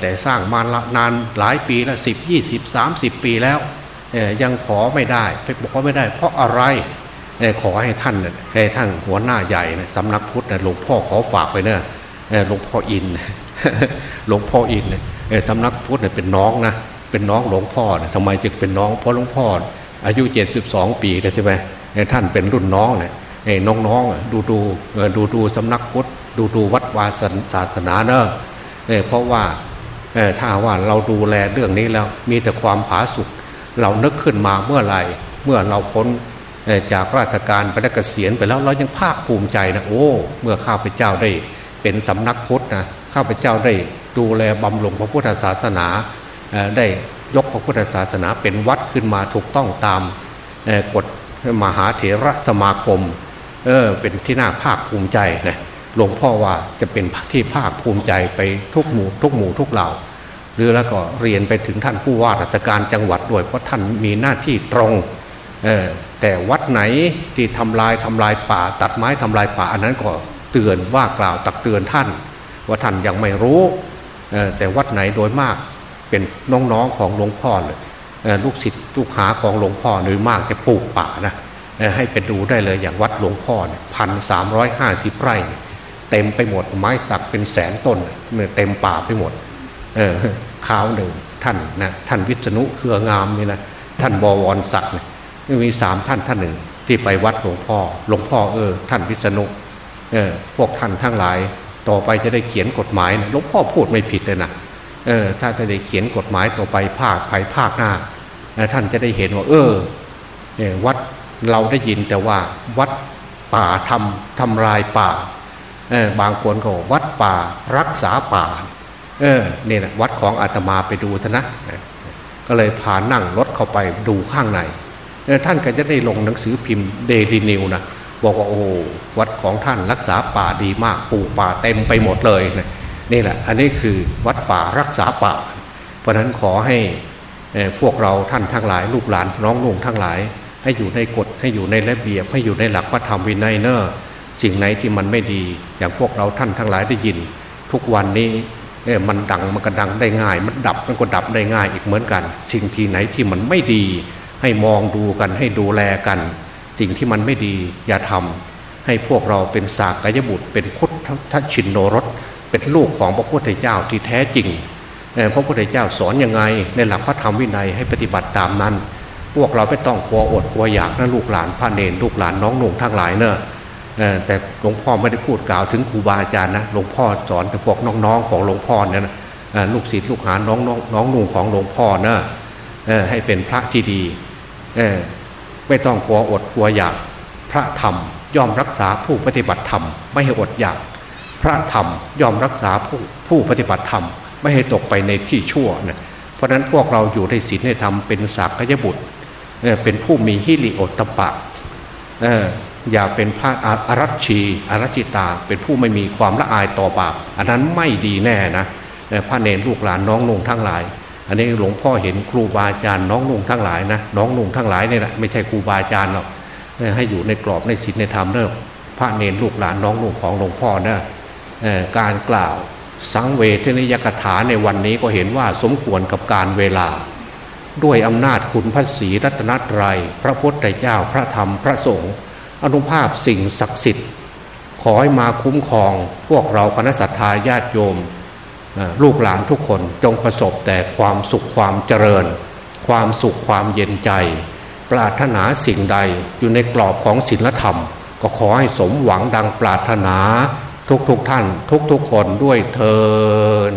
แต่สร้างมานานหลายปีแล้วสิบยี่สิบสามสิบปีแล้วยังขอไม่ได้ไปบอกว่าไม่ได้เพราะอะไรขอให้ท่านให้ท่านหัวหน้าใหญ่สำนักพุทธหลวงพ่อขอฝากไปเนะหลวงพ่ออิน หลวงพ่ออินเลยสำนักพุทธเนี่ยเป็นน้องนะเป็นน้องหลวงพ่อทำไมจึงเป็นน้องเพราะหลวงพ่อ อายุเจ็ดสิบสองปีใช่ไหมท่านเป็นรุ่นน้องเนี่ยน้องๆดูดูดูดูสำนักพุทธดูดูวัดวาศาสนาเนอะเพราะว่าถ้าว่าเราดูแลเรื่องนี้แล้วมีแต่ความผาสุกเรานึกขึ้นมาเมื่อไหร่ เมื่อเราพ้นจากราชการไปได้เกษียณไปแล้วเรายังภาคภูมิใจนะโอ้ เมื่อข้าพเจ้าได้เป็นสำนักพุทธนะ ข้าพเจ้าได้ดูแลบำรุงพระพุทธศาสนาได้ยกพระพุทธศาสนาเป็นวัดขึ้นมาถูกต้องตามกฎมหาเถรสมาคมเออเป็นที่น่าภาคภูมิใจนะหลวงพ่อว่าจะเป็นที่ภาคภูมิใจไปทุกหมู่ทุกหมู่ทุกเหล่าหรือแล้วก็เรียนไปถึงท่านผู้ว่าราชการจังหวัดด้วยเพราะท่านมีหน้าที่ตรงเออแต่วัดไหนที่ทำลายทำลายป่า ตัดไม้ทำลายป่าอันนั้นก็เตือนว่ากล่าวตักเตือนท่าน ว่าท่านยังไม่รู้แต่วัดไหนโดยมากเป็นน้องๆของหลวงพ่อเลยลูกศิษย์ลูกหาของหลวงพ่อโดยมากจะปลูกป่านะให้ไปดูได้เลยอย่างวัดหลวงพ่อเนี่ยพันสามร้อยห้าสิบไร่ เต็มไปหมดไม้สักเป็นแสนต้นเนี่ยเต็มป่าไปหมดเออข้าวหนึ่งท่านนะท่านวิษณุเครืองามนี่นะท่านบวรศักดิ์มีสามท่านท่านหนึ่งที่ไปวัดหลวงพ่อ หลวงพ่อเออ ท่านวิษณุเออพวกท่านทั้งหลาย ต่อไปจะได้เขียนกฎหมายนะหลวงพ่อพูดไม่ผิดเลยนะเออถ้าจะได้เขียนกฎหมายต่อไปภาคภายภาคหน้าท่านจะได้เห็นว่า เออวัดเราได้ยินแต่ว่าวัดป่าทำทำลายป่าเออบางคนก็วัดป่ารักษาป่า เออเนี่ยนะวัดของอาตมาไปดูทนะก็เลยพานั่งรถเข้าไปดูข้างในท่านก็จะได้ลงหนังสือพิมพ์เดลีนิวนะ บอกว่าโอ้วัดของท่านรักษาป่าดีมากปลูกป่าเต็มไปหมดเลยนะนี่แหละอันนี้คือวัดป่ารักษาป่า เพราะนั้นขอให้พวกเราท่านทั้งหลาย ลูกหลานน้องนุ่งทั้งหลาย ให้อยู่ในกฎให้อยู่ในระเบียบ ให้อยู่ในหลักพระธรรมวินัยเนอสิ่งไหนที่มันไม่ดี อย่างพวกเราท่านทั้งหลายได้ยิน ทุกวันนี้มันดังมันก็ดังได้ง่าย มันดับมันก็ดับได้ง่ายอีกเหมือนกัน สิ่งที่ไหนที่มันไม่ดี ให้มองดูกันให้ดูแลกัน สิ่งที่มันไม่ดีอย่าทำให้พวกเราเป็นสากยบุตร เป็นพุทธชินโนรสเป็นลูกของพระพุทธเจ้าที่แท้จริงพระพุทธเจ้าสอนยังไง ในหลักพระธรรมวินัยให้ปฏิบัติตามนั้น พวกเราไม่ต้องกลัวอดกลัวอยากนะลูกหลานพระเนรลูกหลานน้องหนุ่มทั้งหลายเนอะแต่หลวงพ่อไม่ได้พูดกล่าวถึงครูบาอาจารย์นะหลวงพ่อสอนแต่พวกน้องๆของหลวงพ่อเนี่ยนะลูกศิษย์ลูกหาน้องน้องน้องหนุ่มของหลวงพ่อเนะให้เป็นพระที่ดี ไม่ต้องกลัวอดกลัวอยาก พระธรรมย่อมรักษาผู้ปฏิบัติธรรม ไม่ให้อดอยาก พระธรรมย่อมรักษาผู้ผู้ปฏิบัติธรรม ไม่ให้ตกไปในที่ชั่วนะเพราะฉะนั้นพวกเราอยู่ในศีลในธรรมเป็นสากยบุตรเป็นผู้มีฮิริโอตปะอย่าเป็นพระอารัชีอารัชิตา เป็นผู้ไม่มีความละอายต่อบาปอันนั้นไม่ดีแน่นะพระเนรลูกหลานน้องนงทั้งหลาย อันนี้หลวงพ่อเห็นครูบาอาจารย์น้องนุ่งทั้งหลายนะน้องนุ่งทั้งหลายเนี่ยนะไม่ใช่ครูบาอาจารย์หรอกให้อยู่ในกรอบในศีลในธรรมเนอะพระเนรลูกหลานน้องนุ่งของหลวงพ่อเนะการกล่าวสังเวทนิยกถาในวันนี้ก็เห็นว่าสมควรกับการเวลา ด้วยอำนาจคุณพระศรีรัตนตรยัยพระพุทธเจ้าพระธรรมพระสงฆ์อนุภาพสิ่งศักดิ์สิทธิ์ ขอให้มาคุ้มครอง พวกเราคณะสัตยาญาติโยม ลูกหลานทุกคนจงประสบแต่ความสุขความเจริญ ความสุขความเย็นใจ ปรารถนาสิ่งใดอยู่ในกรอบของศีลธรรม ก็ขอให้สมหวังดังปรารถนาทุกๆทท่าน ทุกๆคนด้วยเทอ